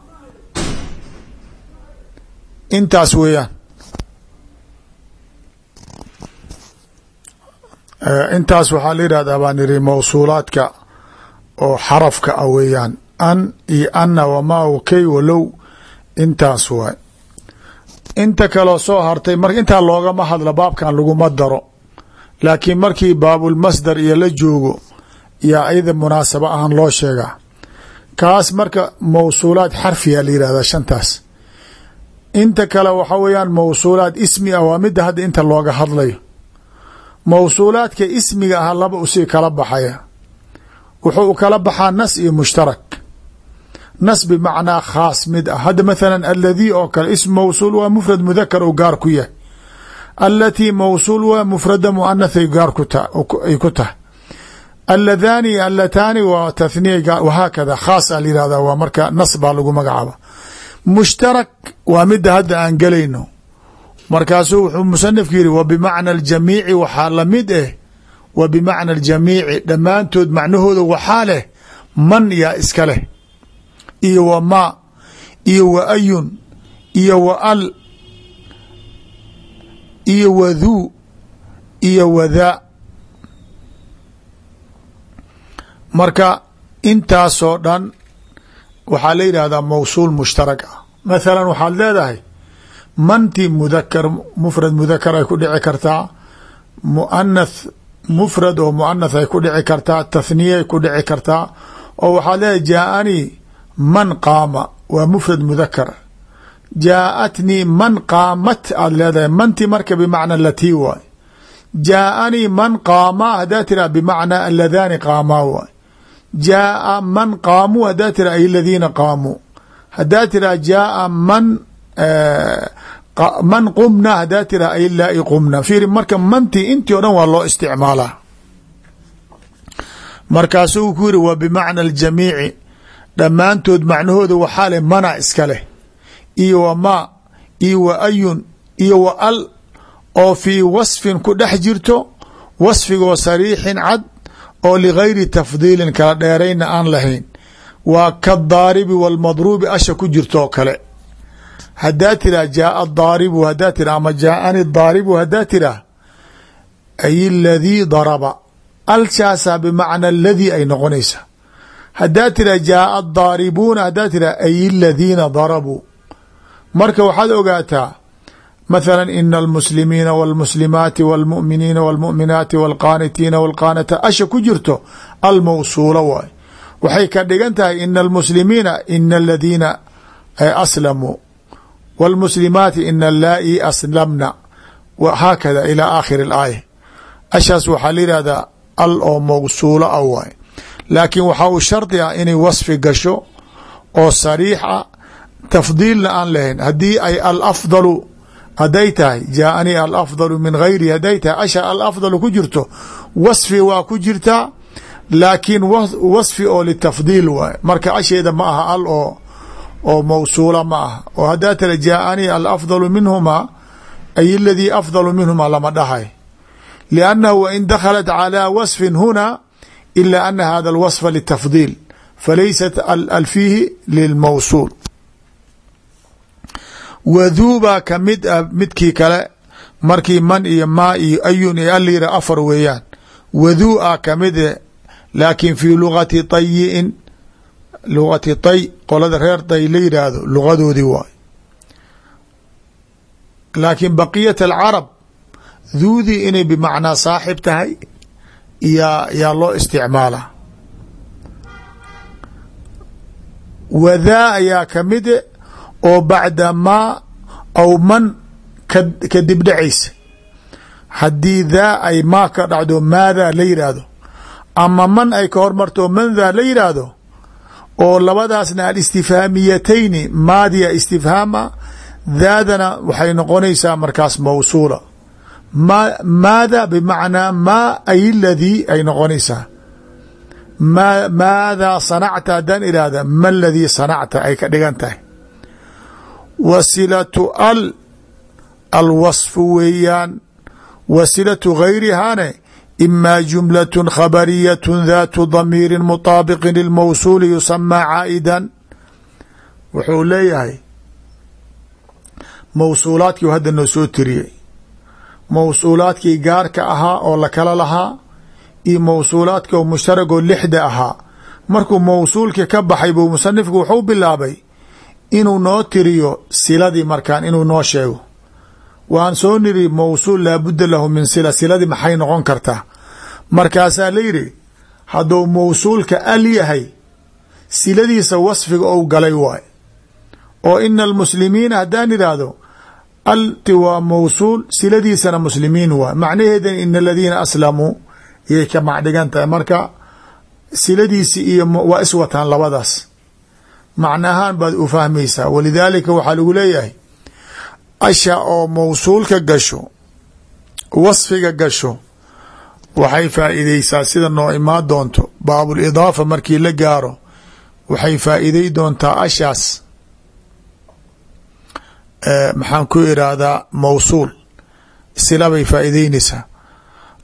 Intaas weeyaan intaas waxaa la yidhahdaa baan iri mawsuulaadka oo xarafka ah weeyaan an iyo anna wamaa key walow intaas waay. Inta kaloo soo hartay mar intaa loogama hadla baabkan laguma daro. Laakiin markii baabulmasdar iyo la joogo yaa ayada munaasabo ahaan loo sheegaa. Kaas marka mawsuulaad xarfiya la yihahdaa shantaas. Inta kale waxa weeyaan mawsuulaad ismi ah waa midda hadda inta looga hadlayo mawsuulaadka ismiga ah laba u sii kala baxaya. Wuxuu kala baxaa nas iyo mushtarak. Nas bimacnaa khaas mid ah. Hadda mathalan aladii oo kale ism mawsuul waa mufrad mudakar oo gaar ku yahay. Alatii mawsuul waa mufrada muanathay gaar ay ku tahay. Alladhaani allataani waa tathniya wahaakada khaas a layihahda waa marka nas baa lagu magacaaba. Mushtarak waa midda hadda aan gelayno markaasuu wuxuu musanifku yihi wa bimacna aljamiici waxaa la mid eh wa bimacna aljamiici dhammaantood macnahooda waxaa leh man yaa iska leh iyo wa ma iyo wa ayun iyo wa al iyo wa dhuu iyo wa daa marka intaasoo dhan waxaa la yidhahdaa mawsuul mushtarak ah. Mathalan waxaad leedahay manti mudakar mufrad mudakar ay ku dhici kartaa muanath mufrad oo muanath ay ku dhici kartaa tathniya ay ku dhici kartaa oo waxaad leedahay jaaanii man qaama waa mufrad mudakar jaaatnii man qaamat aad leedahay manti marka bimacna latii waay jaaanii man qaama haddaa tiraa bimacnaa aladaani qaamaa waay jaaa man qaamuu haddaa tira ay aladiina qaamuu haddaa tiraa jaaa man man qumna haddaa tira ay laai qumna. Fiiri marka manti intii o dhan waa loo isticmaalaa. Markaasuu ku yiri waa bimacna aljamiici. Dhammaantood macnahooda waxaa leh mana iska leh. Iyo wa ma iyo wa ayun iyo wa al oo fii wasfin ku dhex jirto wasfigoo sariixin cad oo ligayri tafdiilin kala dheerayna aan lahayn. Waa kadaaribi walmadruubi asha ku jirtoo kale haddaa tiraa jaaa daaribu haddaa tira ama jaaani daaribu haddaa tiraa ay aladii daraba alshaasaa bimacna aladii ay noqonaysa haddaa tira jaaa daaribuuna haddaa tira ay aladiina darabuu marka waxaad ogaataa mathala ina almuslimiina wاlmuslimaati wاlmuminiina wاlmuminaati wاlqaanitiina wاlqaanata asha ku jirto almawsuula waay waxay ka dhigan tahay ina almuslimiina ina aladiina aslamuu wاlmuslimaati ina laa-i aslamna haakada ilaa aakhiri اlaaya ashaas waxaa la yihahdaa al oo mawsuula a waay laakiin waxaa uu shardi ah inay wasfi gasho oo sariix a tafdiilna aan lahayn haddii ay alafdalu haday tahay jaaanii alafdalu min gayri haday tahay asha alafdalu ku jirto wasfi waa ku jirtaa laakiin wasfi oo litafdiil waay marka asheeda ma aha al oo oo mawsuula ma aha oo haddaa tira jaaanii alafdalu minhumaa ay aladii afdalu minhumaa lama dhahay. Liannahu wain dakhalat calaa wasfin huna ila ana hada alwasfa litafdiil falaysat al fiihi lilmawsuul. Waduubaa ka mid ah midkii kale markii man iyo maa iyo ayun iyo alira afar weeyaan. Waduu a ka mid laakiin fii lugati tayiin lugati tay qolada reer tay la yidhaahdo lugadoodii waay. Laakiin baqiyat alcarab duudii inay bimacnaa saaxib tahay yaa yaa loo isticmaala. Wadaa ayaa kamide oo bacda maa aw man ka dibdhacaysa haddii daa ay maa ka dhacdo maadaa la yidhaahdo ama man ay ka hormarto mandaa la yidhaahdo oo labadaasna alistifhaamiyatayni maadiya istifhaama daadana waxay noqonaysaa markaas mawsuula. Ma maada bimacnaa maa ay ladii ay noqonaysaa. Ma maadaa sanacta haddaan idhaahda ma ladii sanacta ay ka dhigan tahay. Wasilatu al alwasfu weeyaan. Wasilatu gayrihaane imaa jumlaة khabariyaة daatu damiiri muطaabiqi lilmawsuuli yusamaa caa'idan wuxuu leeyahay mawsuulaadkii hadda noo soo tiriyey mawsuulaadkii gaarka ahaa oo la kala lahaa iyo mawsuulaadka mushtaragoo lixda ahaa markuu mawsuulkii ka baxay buu musanifku wuxuu bilaabay inuu noo tiriyo siladii markaan inuu noo sheego waan soo niri mawsuul laabudda lahu min sila siladii maxay noqon kartaa? Markaasaa la yidhi hadduu mawsuulka al yahay siladiisa wasfiga ou galay waay oo ina almuslimiina haddaan idhaahdo alti waa mawsuul siladiisana muslimiin waay macnaheedana ina aladiina aslamuu yay ka macdhigan tahay. Marka siladiisi iyo waa iswataan labadaas. Macna ahaan baad u fahmaysaa. Walidaalika waxaa lagu leeyahay asha oo mawsuulka gasho wasfiga gasho waxay faa'iideysaa sida noo imaan doonto. Baabulidaafa markii la gaaro waxay faa'iidey doontaa ashaas. Maxaan ku irahdaa mawsuul. Sila bay faa'iideynaysaa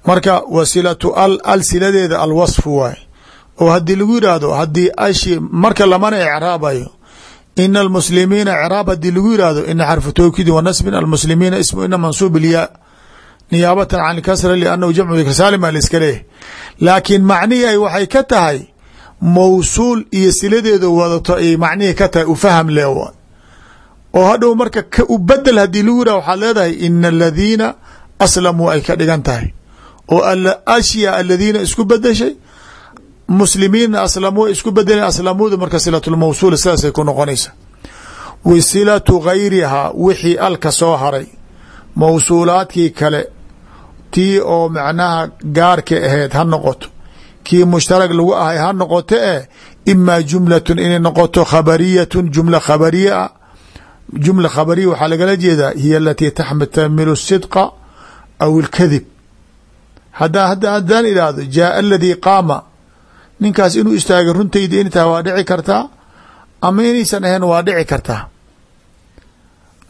marka wasilatu al al siladeeda alwasfu waay. Oo haddii lagu yidhaahdo haddii ashi marka lamana ecraabayo ina almuslimiina ecraab haddii lagu yidhaahdo ina xarfu tawkiidi wa nasbin almuslimiina ismu ina mansuub ilyaa niyaabatan can kasra liannahu jamcu dikr saalim a laiska leeyahy laakiin macnihii ay waxay ka tahay mawsuul iyo siladeeda wadato ayay macnihii ka tahay ufaham le oo hadhow marka u bedel haddii lagu yidhah waxaad leedahay ina aladiina aslamuu ay ka dhigan tahay oo ashya aladiina isku bedeshay muslimiinna aslamuu isku bedeleen aslamuuda marka silatulmawsuul sidaasay ku noqonaysa. Wa silatu gayrihaa wixii alka soo haray. Mawsuulaadkii kale tii oo macnaha gaarka ahayd ha noqoto. Kii mushtarag lagu ahay ha noqoto eh imaa jumlatun inay noqoto khabariyatun jumla khabariya jumla khabariya waxaa lagala jeedaa hiya alatii taxtamilu sidqa aw ilkadib hada haddaan idhaahdo jaaa aladii qaama ninkaas inuu istaagay runtayda in tahay waa dhici kartaa ama inaysan ahayn waa dhici kartaa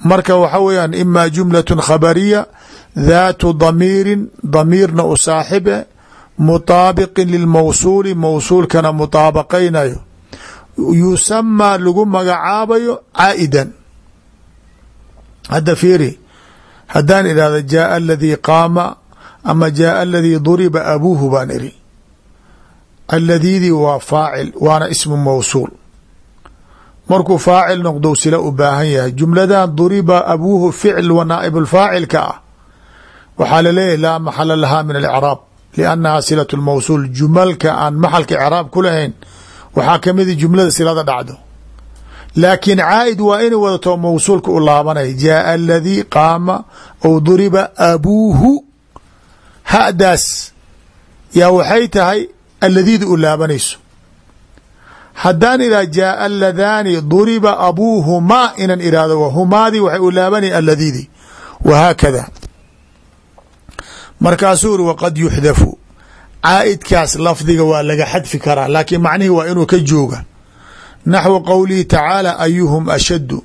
marka waxa weeyaan ima jumlaة khabariya dhaatu damiirin damiirna u saaxibe mutaabiqin lilmawsuuli mawsuulkana mutaabaqaynayo. Yusamaa lagu magacaabayo caa'idan. Hadda fiiri haddaan idhahdo jaaa aladii qaama ama jaaa aladii duriba abuuhu baan iri aladiidii waa faacil waana ismu mawsuul. Markuu faacil noqdo sila u baahan yahay. Jumladan duriba abuuhu ficl wa naaib faacilka. Ah waxaa laleeyahy laa maxala lahaa min alicraab liannaha silat lmawsuul jumalka aan maxalka icraab ku lahayn waxaa kamida jumlada silada dhacdo. Laakiin caa'id waa inay wadato mawsuulka u laabanaya. Jaaa aladii qaama ou duriba abuuhu hadaas. Yaa waxay tahay aladiida u laabanayso haddaan idah jaaa aladaani duriba abuuhumaa inan irahdo humaadii waxay u laabanaya aladiidi wahaakada markaasuu uri waqad yuxdafu caaidkaas lafdiga waa laga xadfi karaa laakiin macnihii waa inuu ka jooga naxwu qowlihi tacaala ayuhum ashaddu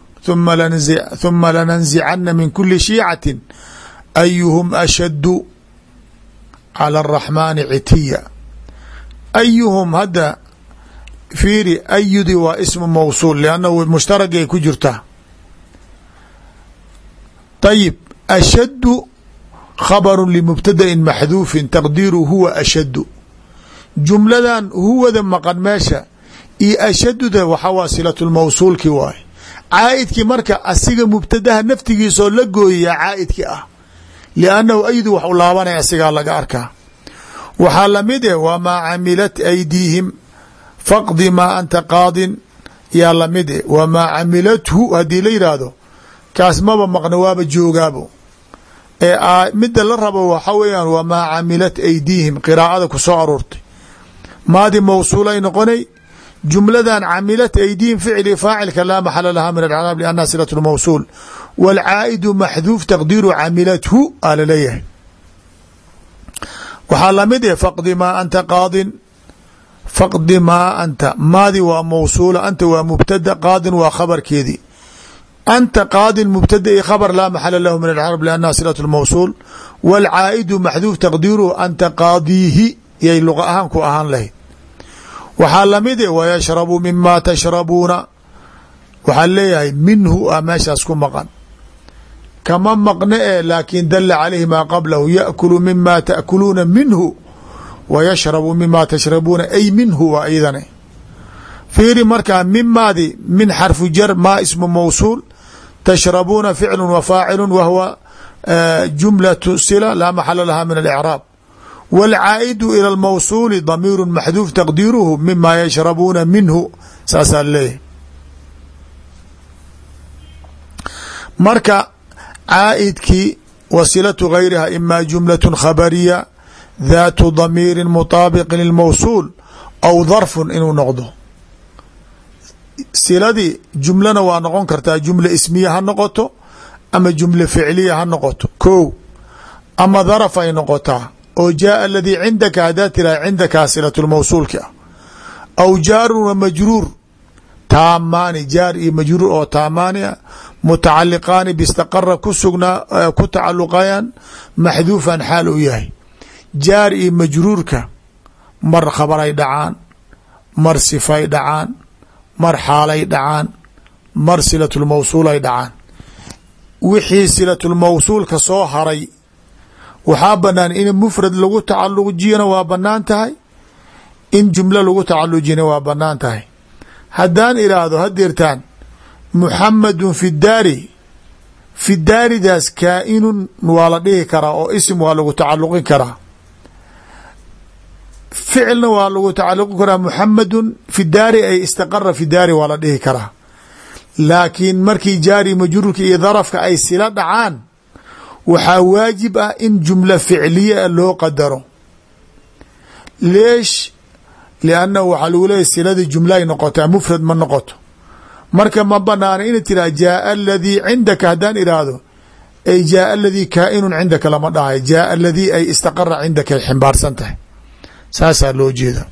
thuma lananzicana min kuli shiicati ayuhum ashaddu cala araxmaani citiya ayuhum hadda fiiri ayudi waa ismu mawsuul liannahu mushtaragay ku jirtaa ayib ashaddu khabru limubtadain maxduufin taqdiiru huwa ashaddu jumladan huwada maqan meesha iyo ashaduda waxaa waa silatulmawsuulki waay caaidkii marka asiga mubtadaha naftigiisoo la gooyayaa caaidki ah liannahu aydu wax u laabanaya asigaa laga arkaa waxaa la mid eh wamaa camilat aydiihim faqdi maa anta qaadin. Yaa la mid eh wamaa camilathu haddii la yidhaahdo kaas maba maqna waaba joogaabo. Ee midda la rabo waxa weeyaan wamaa camilat aydiihim qiraa'ada ku soo aroortay. Maadi mawsuulay noqonay jumladan camilat aydiihim ficli faacilka laa maxala lahaa min alcraab liannaha silat mawsuul. Waalcaa'idu maxduuf taqdiiru camilathu aa la leeyahay waxaa la mid eh faqdi maa anta qaadin. Faqdi maa anta. Maadi waa mawsuula anta waa mubtada qaadin waa khabarkeedii anta qaadin mubtada i khabr laa maxala lahu min alcarab liannaha silat mawsuul. Waalcaa'idu maxduuf taqdiiruhu anta qaadiihi yay luqa ahaan ku ahaan lahayd. Waxaa la mid e wayashrabu mima tashrabuuna. Waxaa leeyahay minhu a meeshaas ku maqan kama maqne e laakin dala calayhi maa qablahu yaأkulu mima taأkuluuna minhu wayashrabu mima tashrabuuna ay minhu waa idane fiiri markaa mimaadi min xarfu jar maa ismu mawsuul tashrabuuna ficlu wa faacilu wa huwa jumlaة sila laa maxala laha min alicraab wاlcaa'idu ilى اlmawsuuli damiiru maxduuf taqdiiruhu mima yashrabuuna minhu saasaa leeyahy marka caa'idkii wasilatu gayriha ima jumlaة khabariya daatu damiiri mutaabiqi lilmawsuul aw darfu inuu noqdo. Siladii jumlana waa noqon kartaa jumla ismiya ha noqoto ama jumla ficliya ha noqoto. Ko ama daraf ay noqotaa oo jaaa aladii cindaka hadaa tiraha cindakaa silatulmawsuulki ah aw jaarun wa majruur taamaani jaar iyo majruur oo taamaani a mutacaliqaani bistaqara ku sugnaa ku tacaluqayaan maxduufan xaal uu yahay. Jaar iyo majruurka mar khabaray dhacaan mar sifay dhacaan mar xaalay dhacaan mar silatulmawsuulay dhacaan. Wixii silatulmawsuulka soo haray waxaa banaan in mufrad lagu tacalujiyana waa bannaan tahay in jumlo lagu tacalujiyana waa bannaan tahay. Haddaan iraahdo hadeertaan muxamadun fi daari fi daaridaas kaa-inun waa la dhihi karaa oo isim waa lagu tacaluqin karaa. Ficilna waa lagu tacaluqi karaa muxamadun fi daari ay istaqara fi daari waa la dhihi karaa. Laakiin markii jaari majruurka iyo darafka ay sila dhacaan waxaa waajib ah in jumla ficliya loo qadaro. Leesh liannahu waxaa lagu leeyahy siladii jumlaay noqotaa mufrad ma noqoto marka ma banaana ina tiraha jaaa aladii cindaka haddaan iraahdo ay jaaa aladii kaa-inun cindaka lama dhahay. Jaaa aladii ay istaqara cindaka ay ximbaarsan tahay. Saasaa loo jeeda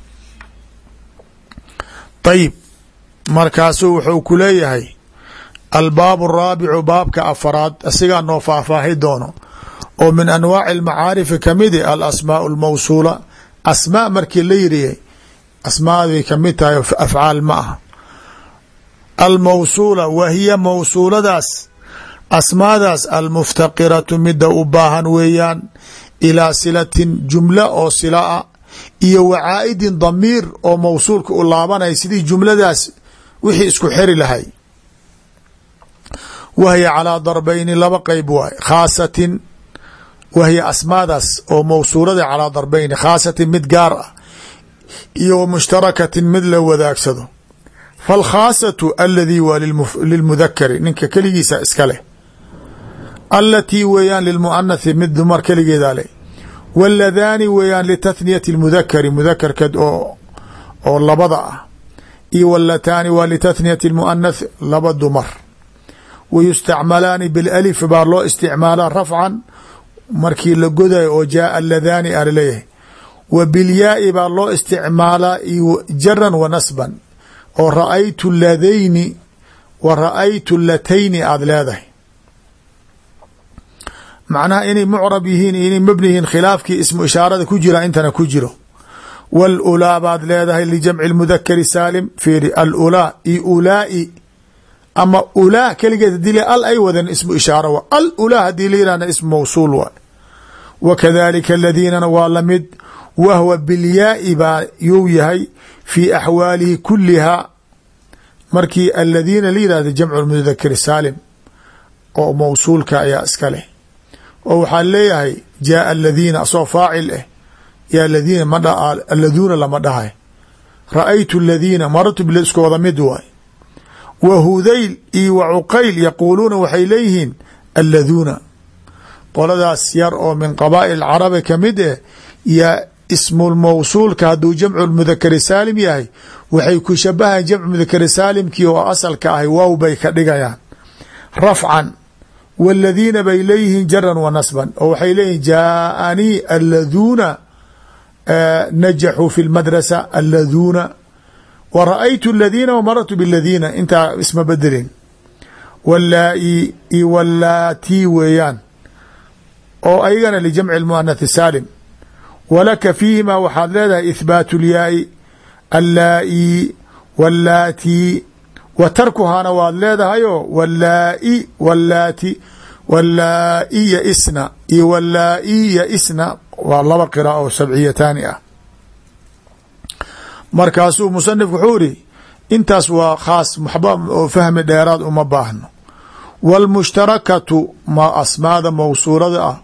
ayib markaasuu wuxuu ku leeyahay albaab araabicu baabka afaraad asigaa noo faahfaahi doono oo min anwaaci almacaarifi kamidi alasmaau almawsuula. Asmaa markii la yiriyay asmaaday ka mid tahay afcaal ma aha almawsuula wa hiya mawsuuladaas asmaadaas almuftaqiratu mida u baahan weeyaan ilaa silatin jumla oo sila a iyo wacaa'idin damiir oo mawsuulka u laabanaya sidii jumladaas wixii isku xeri lahay. Wahya calaa darbayni laba qeyb waay. Khaasatin wahya asmaadaas oo mawsuulada calaa darbayni khaasatin mid gaar ah iyo wa mushtarakatin mid la wadaagsado falkhaasatu aladii waa lilmudakari ninka keligiisa iska leh alatii weeyaan lilmuanathi mid dumar keligeeda leh waladaani weeyaan litathniyati lmudakari mudakarka oo oo labada ah iyo walataani waa litathniyati lmuanath laba dumar wa yustacmalaani bilalif baa loo isticmaalaa rafcan markii la godayo oo jaaa aladaani a la leeyahay wa bilyaai baa loo isticmaalaa jaran wa nasban oo ra'aytu ladayni wa ra'aytu latayni aada leedahay. Macnaha inay mucrab yihiin inay mebni yihiin khilaafkii ismu ishaarada ku jira intana ku jiro. Wاlulaa baad leedahay lijamci mudakari saalim fiiri alulaa io ulaai. Ama ulaa keligeed haddii al ay wadan ismu ishaara wa al ulaa haddii la yihahna ismu mawsuul waay wa kadalika aladiinana waa la mid wahwa bilyaai baa yuu yahay fii axwaalihi kulihaa markii aladiina la yihahda jamcu mudakari saalim oo mawsuulka ayaa iska leh oo waxaa leeyahay jaaa aladiina asoo faacil ah ya ladiina ma aladuuna lama dhahay ra'aytu aladiina maratu bil isku wada mid waay wa hudayl iyo wa cuqayl yaquuluuna waxay leeyihiin alladuuna qoladaas yar oo min qabaa'il carabi ka mid eh yaa ismulmawsuulka hadduu jamcu mudakari saalim yahay waxay ku shabahayan jamcu mudakari saalimkii oo asalka ahay waaw bay ka dhigayaan. Rafcan waladiina bay leeyihiin jaran wa nasban oo waxay leeyihiin jaaanii alladuuna najaxuu fi lmadrasa alladuuna wa ra'aytu aladiina wamaratu biladiina intaa isma bedelin walaai i walaatii weeyaan oo ayagana lijamci muanathi saalim walaka fiihimaa waxaad leedahay ithbaatu lyaai allaai wallaatii wa tarkuhaana waad leedahayoo walaai walaati walaai yaisna iyo walaai yaisna waa laba qira oo sabciyataani ah. Markaasuu musanif wuxuu iri intaas waa khaas waxba oo dheeraad uma baahno. Wاlmushtarakatu ma asmaada mawsuulada ah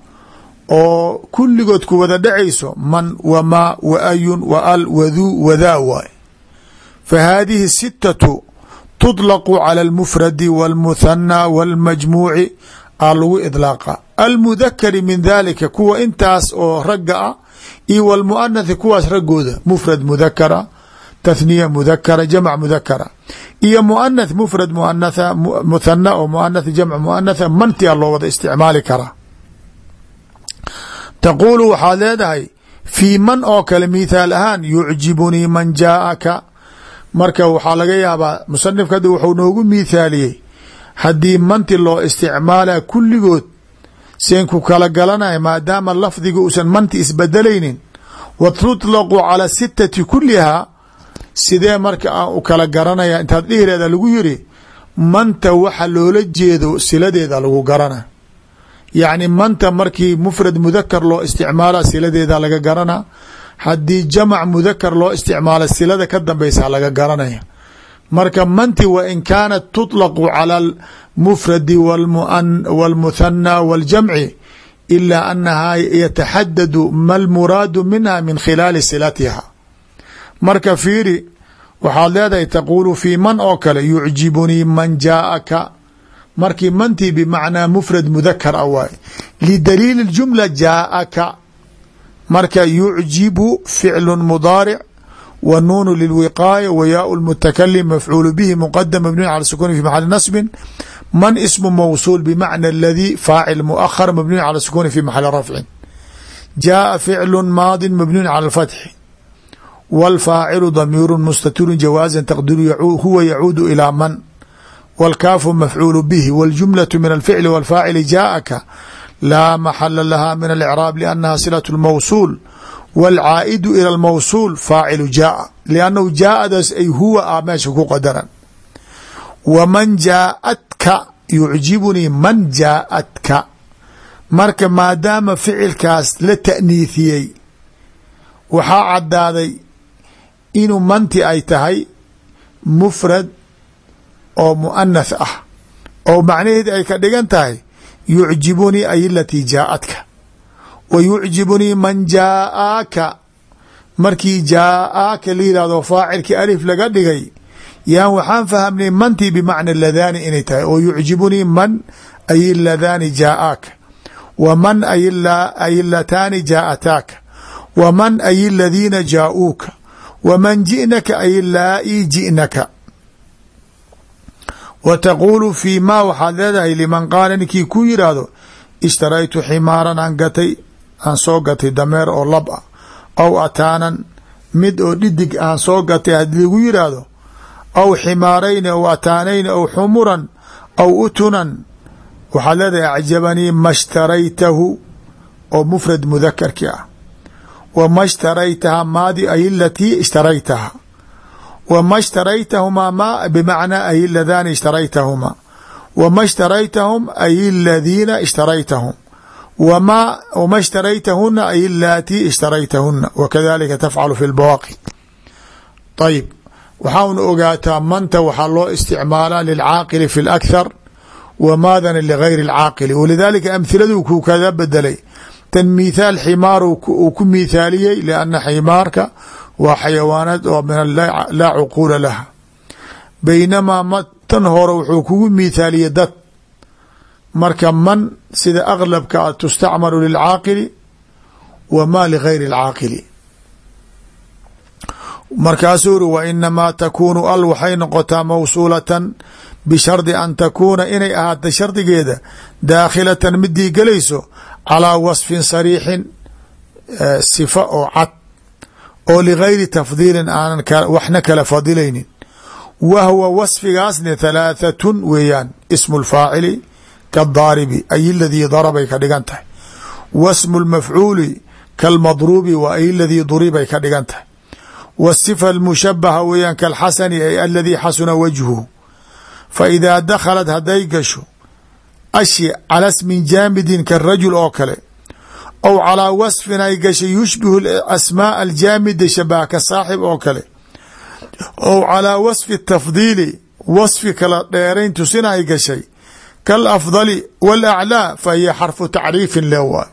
oo kulligood ku wada dhacayso man wamaa wa ayun wa al waduu wadaa waay fa haadihi sitatu tudlaqu cala almufradi wاlmuhanaa wاlmajmuuci aa lagu idlaaqa almudakari min dalika kuwa intaas oo ragga ah iyo wاlmuanathi kuwaas raggooda mufrad mudakara tathniya mudakara jamc mudakara iyo muanath mufrad muanatha muthana oo muanath jamc muanatha mantia loo wada isticmaali karaa taquulu waxaad leedahay fii man oo kale mithaal ahaan yucjibunii man jaaaka. Marka waxaa laga yaabaa musanifka hadda wuxuu noogu mithaaliyey haddii manti loo isticmaalaa kulligood seen ku kala galanaya maadaama lafdiga uusan manti isbedelaynin wa tuطlaqu cala sitati kulihaa sidee marka aan u kala garanaya intaad dhihireeda lagu yiri manta waxa loola jeedo siladeeda lagu garana yacni manta markii mufrad mudakar loo isticmaala siladeeda laga garana haddii jamac mudakar loo isticmaala silada ka dambeysa laga garanaya marka manti wa in kaanat tuطlaqu cala almufradi wاlmuthana wاljamci ilaa anahaa yataxadadu ma lmuraadu minha min khilaali silatiha marka fiiri waxaad leedahay taquulu fii man oo kale yucjibunii man jaaaka markii mantii bimacnaa mufrad mudakar a waay lidaliili jumla jaaaka marka yucjibu ficlu mudaaric w nuunu lilwiqaaya wa yaau lmutakalim mafcuulu bihi muqadam mabniyu cala sukuni fi maxali nasbin man ismu mawsuul bimacna aladii faacil muahar mabniyu cala sukuni fi maxali rafcin. Jaaa ficlu maadi mabniyun cala alfatxi wاlfaacilu damiiru mustatiru jawaaza taqdiru huwa yacuudu ilaa man wاlkaafu mafcuulu bihi wاljumlaة min alficli wاlfaacili jaaءaka laa maxala laha min alicraab liannaha silaة اlmawsuul wاlcaa'idu ilى اlmawsuul faacilu jaaa liannahu jaaadaas ay huwa ah meesha ku qadaran waman jaaءatka yucjibunii man jaaءatka marka maadaama ficilkaas la ta'niithiyey waxaa caddaaday inuu manti ay tahay mufrad oo muanath ah oo macnaheed ay ka dhigan tahay yucjibunii ay jaaءatka wa yucjibunii man jaaaka markii jaaaka la yihahdo faacilkii alif laga dhigay yaan waxaan fahamnay mantii bimacna ladaani inay tahay. Oo yucjibunii man ay ladaani jaaaka wa man ay jaaataaka w man ay aladiina jaa-uuka waman ji'naka ay ji'naka wa taquulu fii ma waxaad leedahay liman qaala ninkii ku yidhaahdo ishtaraytu ximaaran aan gatay aan soo gatay dameer oo lab ah aw ataanan mid oo dhidig aan soo gatay haddii lagu yidhaahdo aw ximaarayni aw ataanayni aw xumuran aw utunan. Waxaad leedahay acjabanii ma shtaraytahu oo mufrad mudakarki ah. Wma shtaraytaha maadi ay latii ishtaraytaha wma shtaraytahumaa ma bmacnaa ay ladani ishtaraytahumaa wma shtaraytahum ay ladiina ishtaraytahum wma shtaraytahuna ay latii ishtaraytahuna wakadalika tafcalu fi lbawaaqi ayib waxauna ogaataa manta waxaa loo isticmaalaa lilcaaqili fi lakhar wmaadana ligayri اlcaaqili walidalika amhiladu kuu kaga bedelay tan mithaal ximaar uu ku mithaaliyey lianna ximaarka waa xayawaanad oo min laa cuquula laha. Baynamaa ma tan hore wuxuu kugu mithaaliyey dad. Marka man sida aglabka a tustacmalu lilcaaqili wa ma ligayri اlcaaqili markaasuu uri wa inamaa takuunu al waxay noqotaa mawsuulatan bishardi an takuuna inay ahaata shardigeeda daakhilatan midii gelayso calaa wasfin sariixin sifa oo cad oo ligayri tafdiilin aanan waxna kala fadilaynin wa hwa wasfigaasne thalaahatun weeyaan ismu lfaacili kadaaribi ay ladii darabay ka dhigan tahay. Wasmu lmafcuuli kalmadruubi wa ay ladii duribay ka dhigan tahay. Wasifa almushabaha weeyaan kalxasani ay aladii xasuna wajhuhu fa idaa dakhalat hadday gasho ashi calaa smin jaamidin karajul oo kale aw calaa wasfin ay gashay yushbihu asmaa aljaamida shabaha ka saaxib oo kale aw calaa wasfi tafdiili wasfi kala dheerayn tusina ay gashay kalafdali walaclaa fa hiya xarfu tacriifin le waay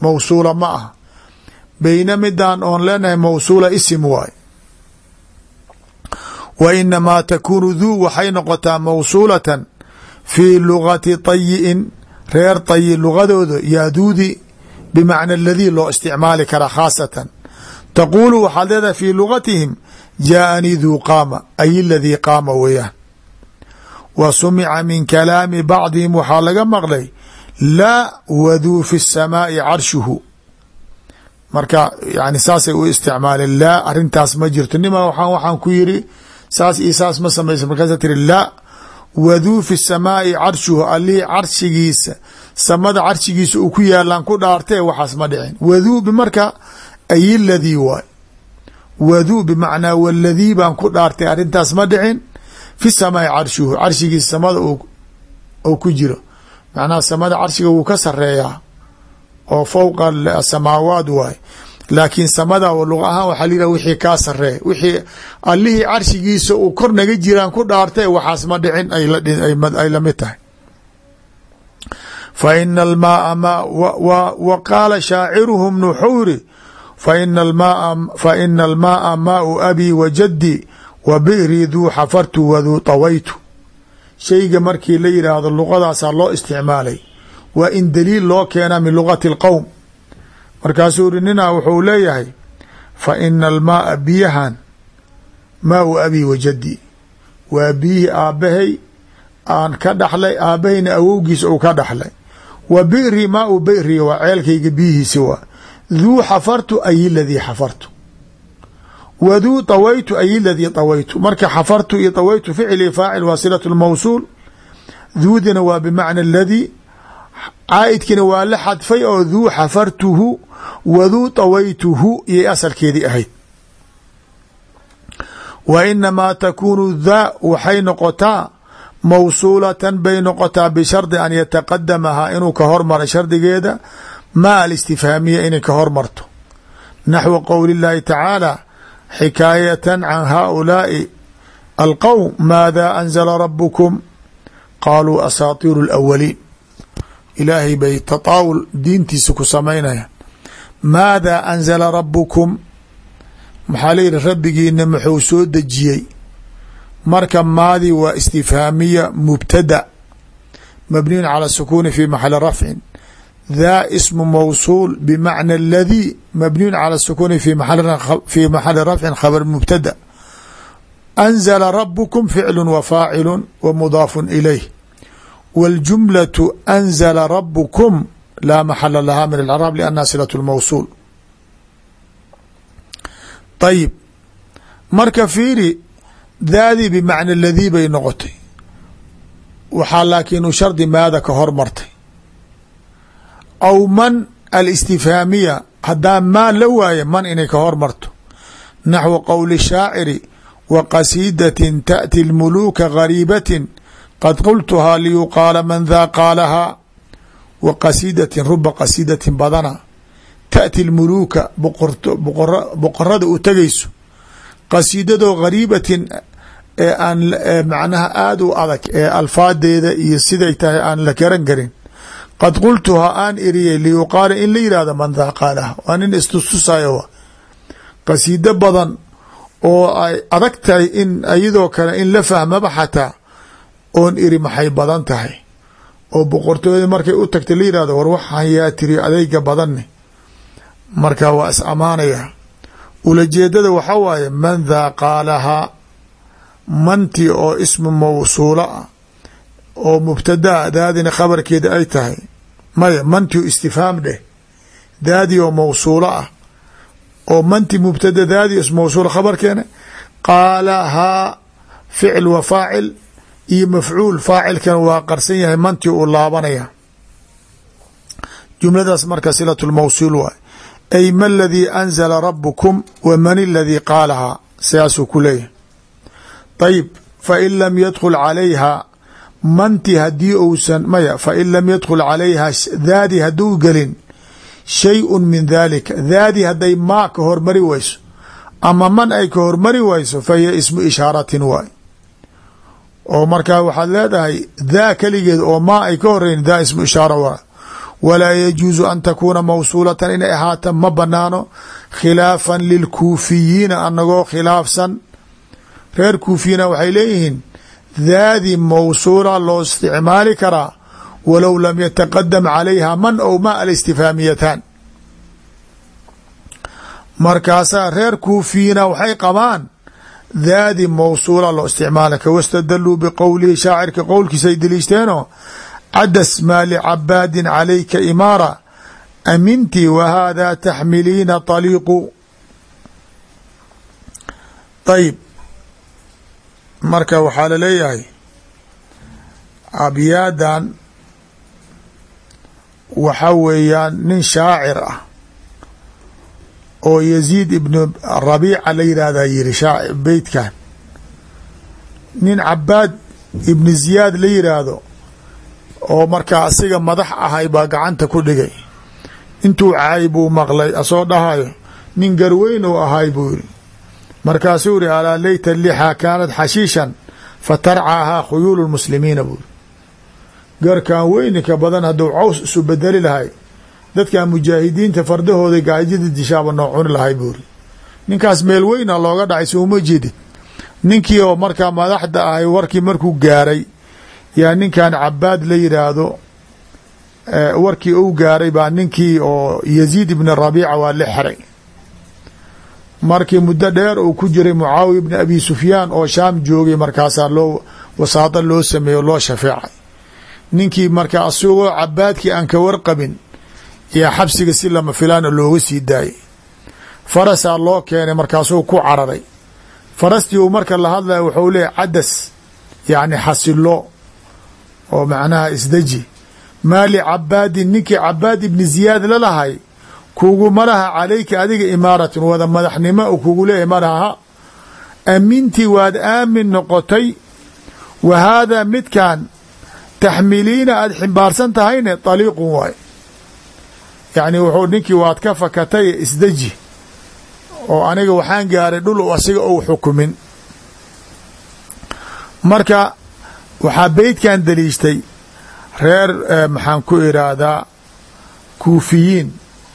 mawsuula ma ah beyna midaan oon leenahay mawsuula isim waay wa inamaa takuunu duu waxay noqotaa mawsuulatan fii lugati tayi'in reer tayi lugadooda yaaduudi bimacna aladii loo isticmaali kara khaasatan taquulu waxaad leedahay fii lugatihim jaaanii duu qaama ay aladii qaama weeyaan wa sumica min kalaami bacdihim waxaa laga maqlay laa waduu fi الsamaai carshuhu marka yani saasay u isticmaaleen laa arintaas ma jirto nima waxaan ku yiri saas iyo saas ma samaysa markaasa tiri laa waduu fi الsamaai carshuhu allihii carshigiisa samada carshigiisa uu ku yaalaan ku dhaartee waxaas ma dhicin. Waduu bmarka ay ladii waay? Waduu bmacnaa waladii baan ku dhaartay arrintaas ma dhicin? Fi samaai carshuhu carshigiisa samada u ku jiro. Macnaha samada carshiga wuu ka sareeyaa oo fowqa samaawaat waay. Laakiin samada luqa ahaan waxaa layihah wixii kaa saree wixii allihii carshigiisa uu kor naga jiraan ku dhaartay waxaas ma dhicin ay la mid tahay fa ina almaaa ma wa qaala shaaciruhum wuxuu yiri fa ina almaaa maau abii wa jaddi wa bi'rii duu xafartu waduu tawaytu. Shayga markii la yidhaahdo luqadaasaa loo isticmaalay waa in daliil loo keenaa min lugati اlqowm markaasuu iri ninaa wuxuu leeyahay fa ina almaaa biyahan maau abii wa jaddi. Waa biyihii aabbahay aan ka dhaxlay aabbahayna awowgiisa uu ka dhaxlay wa bi'ri maau bi'ri waa ceelkayga biyihiisi waa duu xafartu ay ladii xafartu waduu طawaytu ay ladii طawaytu marka xafartu iyo طawaytu ficli faacil waa silaة اlmawsuul duudina waa bimacna اladii caaidkiina waa la xadfay oo duu xafartuhu waduu طawaytuhu iyay asalkeedii ahayd wa inamaa takuunu daa waxay noqotaa mawsuulatan bay noqotaa bishardi an yataqadamahaa inuu ka hormara shardigeeda ma alistifhaamiya inay ka hormarto. Naxwu qowli اllahi tacaala xikaayatan can haaulaa'i alqowm maada anzala rabukum qaaluu asaatiiru اlawaliin ilaahay bay tataawul diintiisa ku samaynayaan. Maada anzala rabukum maxaa layihi rabbigiina muxuu soo dejiyey marka maadii waa istifhaamiya mubtada mabniyun cala sukuuni fi maxali rafcin daa ismu mawsuul bmacna اladii mabniyun calى sukuni fi maxali rafcin khabr mubtada anzla rabkm ficlu wa faacilu wa mudaafu ilayh wاljumlaة anzla rabkm laa maxala laha min اlcraab lanha silaة اlmawsuul ayib marka fiiri daadii bimacna ladii bay noqotay waxaa laakiinu shardi maada ka hormartay aw man alistifhaamiya haddaa maa la waaye man inay ka hormarto naxwu qowli shaaciri wa qasiidatin taأti اlmuluuka gariibatin qad qultuhaa liyuqaala man daa qaalahaa wa qasiidatin ruba qasiidatin badana taأti اlmuluuka boqorada u tegayso qasiidadoo gariibatin ee aan macnaha aada u adag ee alfaadeeda iyo siday tahay aan la garan karin. Qad qultuhaa aan eriyey liyuqaala in la yihahdo man daa qaalaha waa nin istustusayo qasiido badan oo ay adag tahay in iyadoo kale in la fahmaba xataa oon iri maxay badan tahay. Oo boqortooyada markay u tagtay la yihahdo war waxaan yaa tiri adeyga badanne. Marka waa is ulajeedada waxa waaye man daa qaalahaa manti oo ismu mawsuula ah oo mubtadaa daadina khabarkeeda ay tahay maya manti istifhaam dheh daadi oo mawsuulo ah oo manti mubtada daadi ismu mawsuula khabarkeena qaalahaa ficil wa faacil iyo mafcuul faacilkan waa qarsan yahay manti uu laabanaya. Jumladaas marka silatu lmawsuul waay ay ma aladii anzala rabukum wa man aladii qaalahaa sidaasuu ku leeyahay ayib fain lam yadkhul calayha manti haddii uusan maya fain lam yadkhul calayha daadi hadduu gelin shay-un min daalika daadi hadday maa ka hormari wayso ama man ay ka hormari wayso fa hiya ismu ishaaratin waay. Oo markaa waxaad leedahay daa keligeed oo maa ay ka horeyn daa ismu ishaara waay walaa yajuusu an takuuna mawsuulatan inay ahaata ma banaano khilaafan lilkuufiyiina anagoo khilaafsan reer kuufiyiina waxay leeyihiin daadi mawsuula loo isticmaali karaa walow lam yataqadam calayha man ou ma alistifhaamiyatan markaasaa reer kuufiyiina waxay qabaan daadi mawsuula loo isticmaala kawastadaluu biqowlihi shaacirka qowlkiisay deliishteenoo cadas maa licabaadin calayka imaara amintii wa haadaa taxmiliina طaliiqu ayib marka waxaa la leeyahay abyaadan waxa weeyaan nin shaacir ah oo yaziid ibnu rabiica la yidhaahdaa yiri beytkan nin cabaad ibni ziyaad la yidhaahdo oo markaa asiga madax ahay baa gacanta ku dhigay. Intuu caay buu maqlay asoo dhahayo nin garweyn uu ahay buu yiri markaasuu yiri alaa leyta lixaa kaanat xashiishan fa tarcaahaa khuyuulu lmuslimiina buuri garkan weyninka badan hadduu caws isu bedeli lahay dadkan mujaahidiinta fardahooda gaajida dishaaba noo cuni lahay buuri ninkaas meel weyna looga dhacay souma jeedid ninkii oo markaa madaxda ahay warkii markuu gaaray yaa ninkan cabaad la yidhaahdo warkii uu gaaray baa ninkii oo yaziid ibni rabiica waa la xeray markii muddo dheer uu ku jiray mucaawiya ibni abi sufyaan oo shaam joogay markaasaa loo wasaado loo sameeyo loo shafeecay. Ninkii marka asagoo cabaadkii aan ka warqabin yaa xabsiga si lama filaana looga sii daayay. Farasaa loo keenay markaasuu ku cararay. Farastii uu marka la hadlaya wuxuu leeyahy cadas yacni xasilo oo macnaha isdeji maali cabaadin ninkii cabaad ibni ziyaad lalahay kuguma laha calayka adiga imaaratun wada madaxnimo u kugu leeyahay malaha amintii waad aamin noqotay wa haadaa midkan taxmiliina aada ximbaarsan tahayne daliiqun waay. Yacni wuxuu ninkii waad ka fakatay isdeji oo aniga waxaan gaaray dhul asiga ou xukumin. Marka waxaa beydkan daliishtay reer maxaan ku iraahdaa kuufiyiin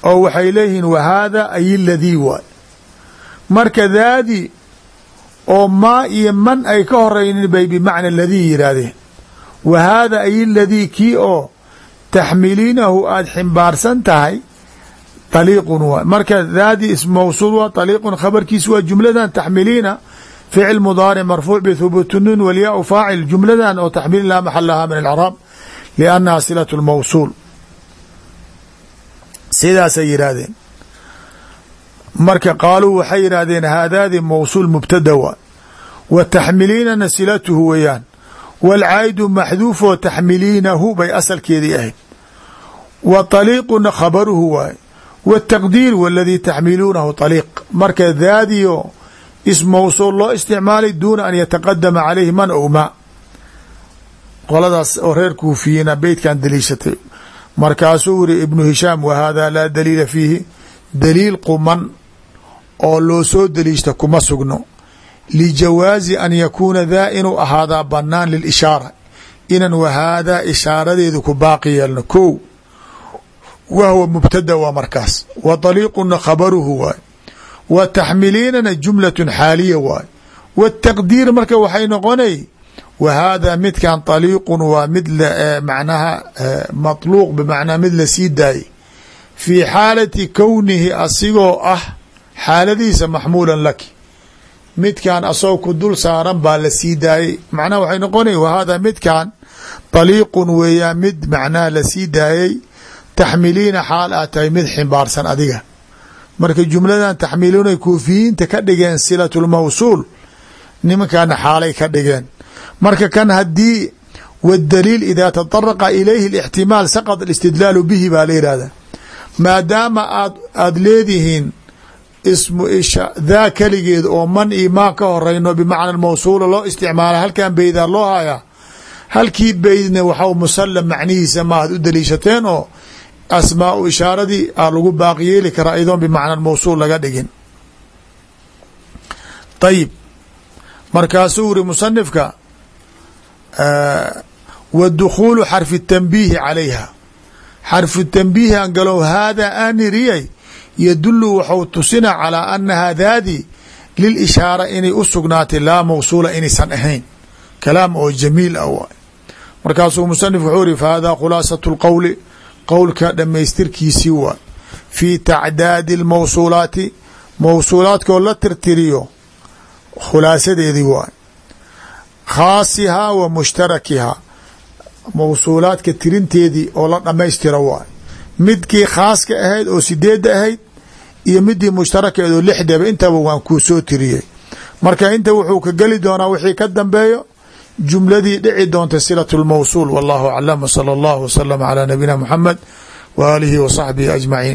oo waxay leeyihiin wa haada ay ladii waay marka daadi oo maa iyo man ay ka horeynin bay bimacna ladii yidhaahdeen wa haada ay ladii kii oo taxmiliinahu aada ximbaarsan tahay طaliiqun waay marka daadi ism mawsuul waa طaliiqun khabarkiis waa jumladan taxmiliina ficil mudaaric marfuuc bthubuuti nun walyaau faacil jumladan oo taxmiil laa maxal lahaa min alcraab liannaha silaة اlmawsuul sidaasay yidhaahdeen marka qaaluu waxay yidhaahdeen haadaadi mawsuul mubtada waa wa taxmiliinana silatuhu weeyaan waalcaa'idu maxduufoo taxmiliinahu bay asalkeedii ahayd wa طaliiquna khabaruhu waaye wالtaqdiir waladii taxmiluunahu طaliiq marka daadiyo is mawsuul loo isticmaalay duuna an yataqadama calayhi man ow ma qoladaas oo reer kuufiyiina beytkan daliishatay. Markaasuu yiri ibnu hishaam wa hada laa daliila fiihi? Daliil quman oo loo soo daliishta kuma sugno. Lijawaazi an yakuuna daa inuu ahaadaa banaan lilishaara inan wahaadaa ishaaradeedu ku baaqi yeelno. Ko wahwa mubtada waa markaas. Wa طaliiquna khabaruhu waay wa taxmiliinana jumlatun xaaliya waay wataqdiir marka waxay noqonay wa haada midkan aliiqun waa mid macnaha matluuq bimacnaa mid la sii daayey fii xaalati kownihi asigoo ah xaaladiisa maxmuulan laki midkan asagoo ku dul saaran baa la sii daayey macnaha waxay noqonay wa haada midkan aliiqun weeyaa mid macnaha la sii taxmiliina xaal aa tahay mid ximbaarsan adiga marka jumladan taxmiluunay kuufiyiinta ka dhigeen silat lmawsuul nimankana xaalay ka dhigeen marka kan haddii wdaliil idaa taطaraqa ilayhi اlاxtimaal saqط اlاstidlaalu bihi baa la yihahda maadaama aad aada leedihiin ismu isha daa keligeed oo man iyo maa ka horeyno bimacna mawsuula loo isticmaala halkan beydaa loo hayaa halkii beydna waxau musalam macnihiisa ma aad u daliishateen oo asmaau ishaaradii aa lagu baaqi yeeli karaa iyadoon bimacna mawsuul laga dhigin. Ayib markaasuu yiri musanifka wa dukhuulu xarfi tanbiihi calayha. Xarfu tanbiihi an galow haadaa aaniriyay yadulu waxau tusina calaa anaha daadi lilishaara inay u sugnaatay laa mawsuula inaysan ahayn. Kalaam oo jamiil ah waay. Markaasuu musanif wuxuu iri fahada khulaasatu lqowli qowlka dhammaystirkiisii waay fii tacdaadi lmawsuulaati mawsuulaadkoo la tirtiriyo khulaasadeedii waay khaasihaa wa mushtarakihaa mawsuulaadka tirinteedii oo la dhammaystiro waay midkii khaaska ahayd oo sideedda ahayd iyo midii mushtarakaeed oo lixdaba intaba waan kuu soo tiriyey. Marka inta wuxuu ka geli doonaa wixii ka dambeeyo jumladii dhici doonta silaة اlmawsuul wallahu aclam wslى اllah wslm calى nabiyina mxamed w aalihi wa saxbihi ajmaciin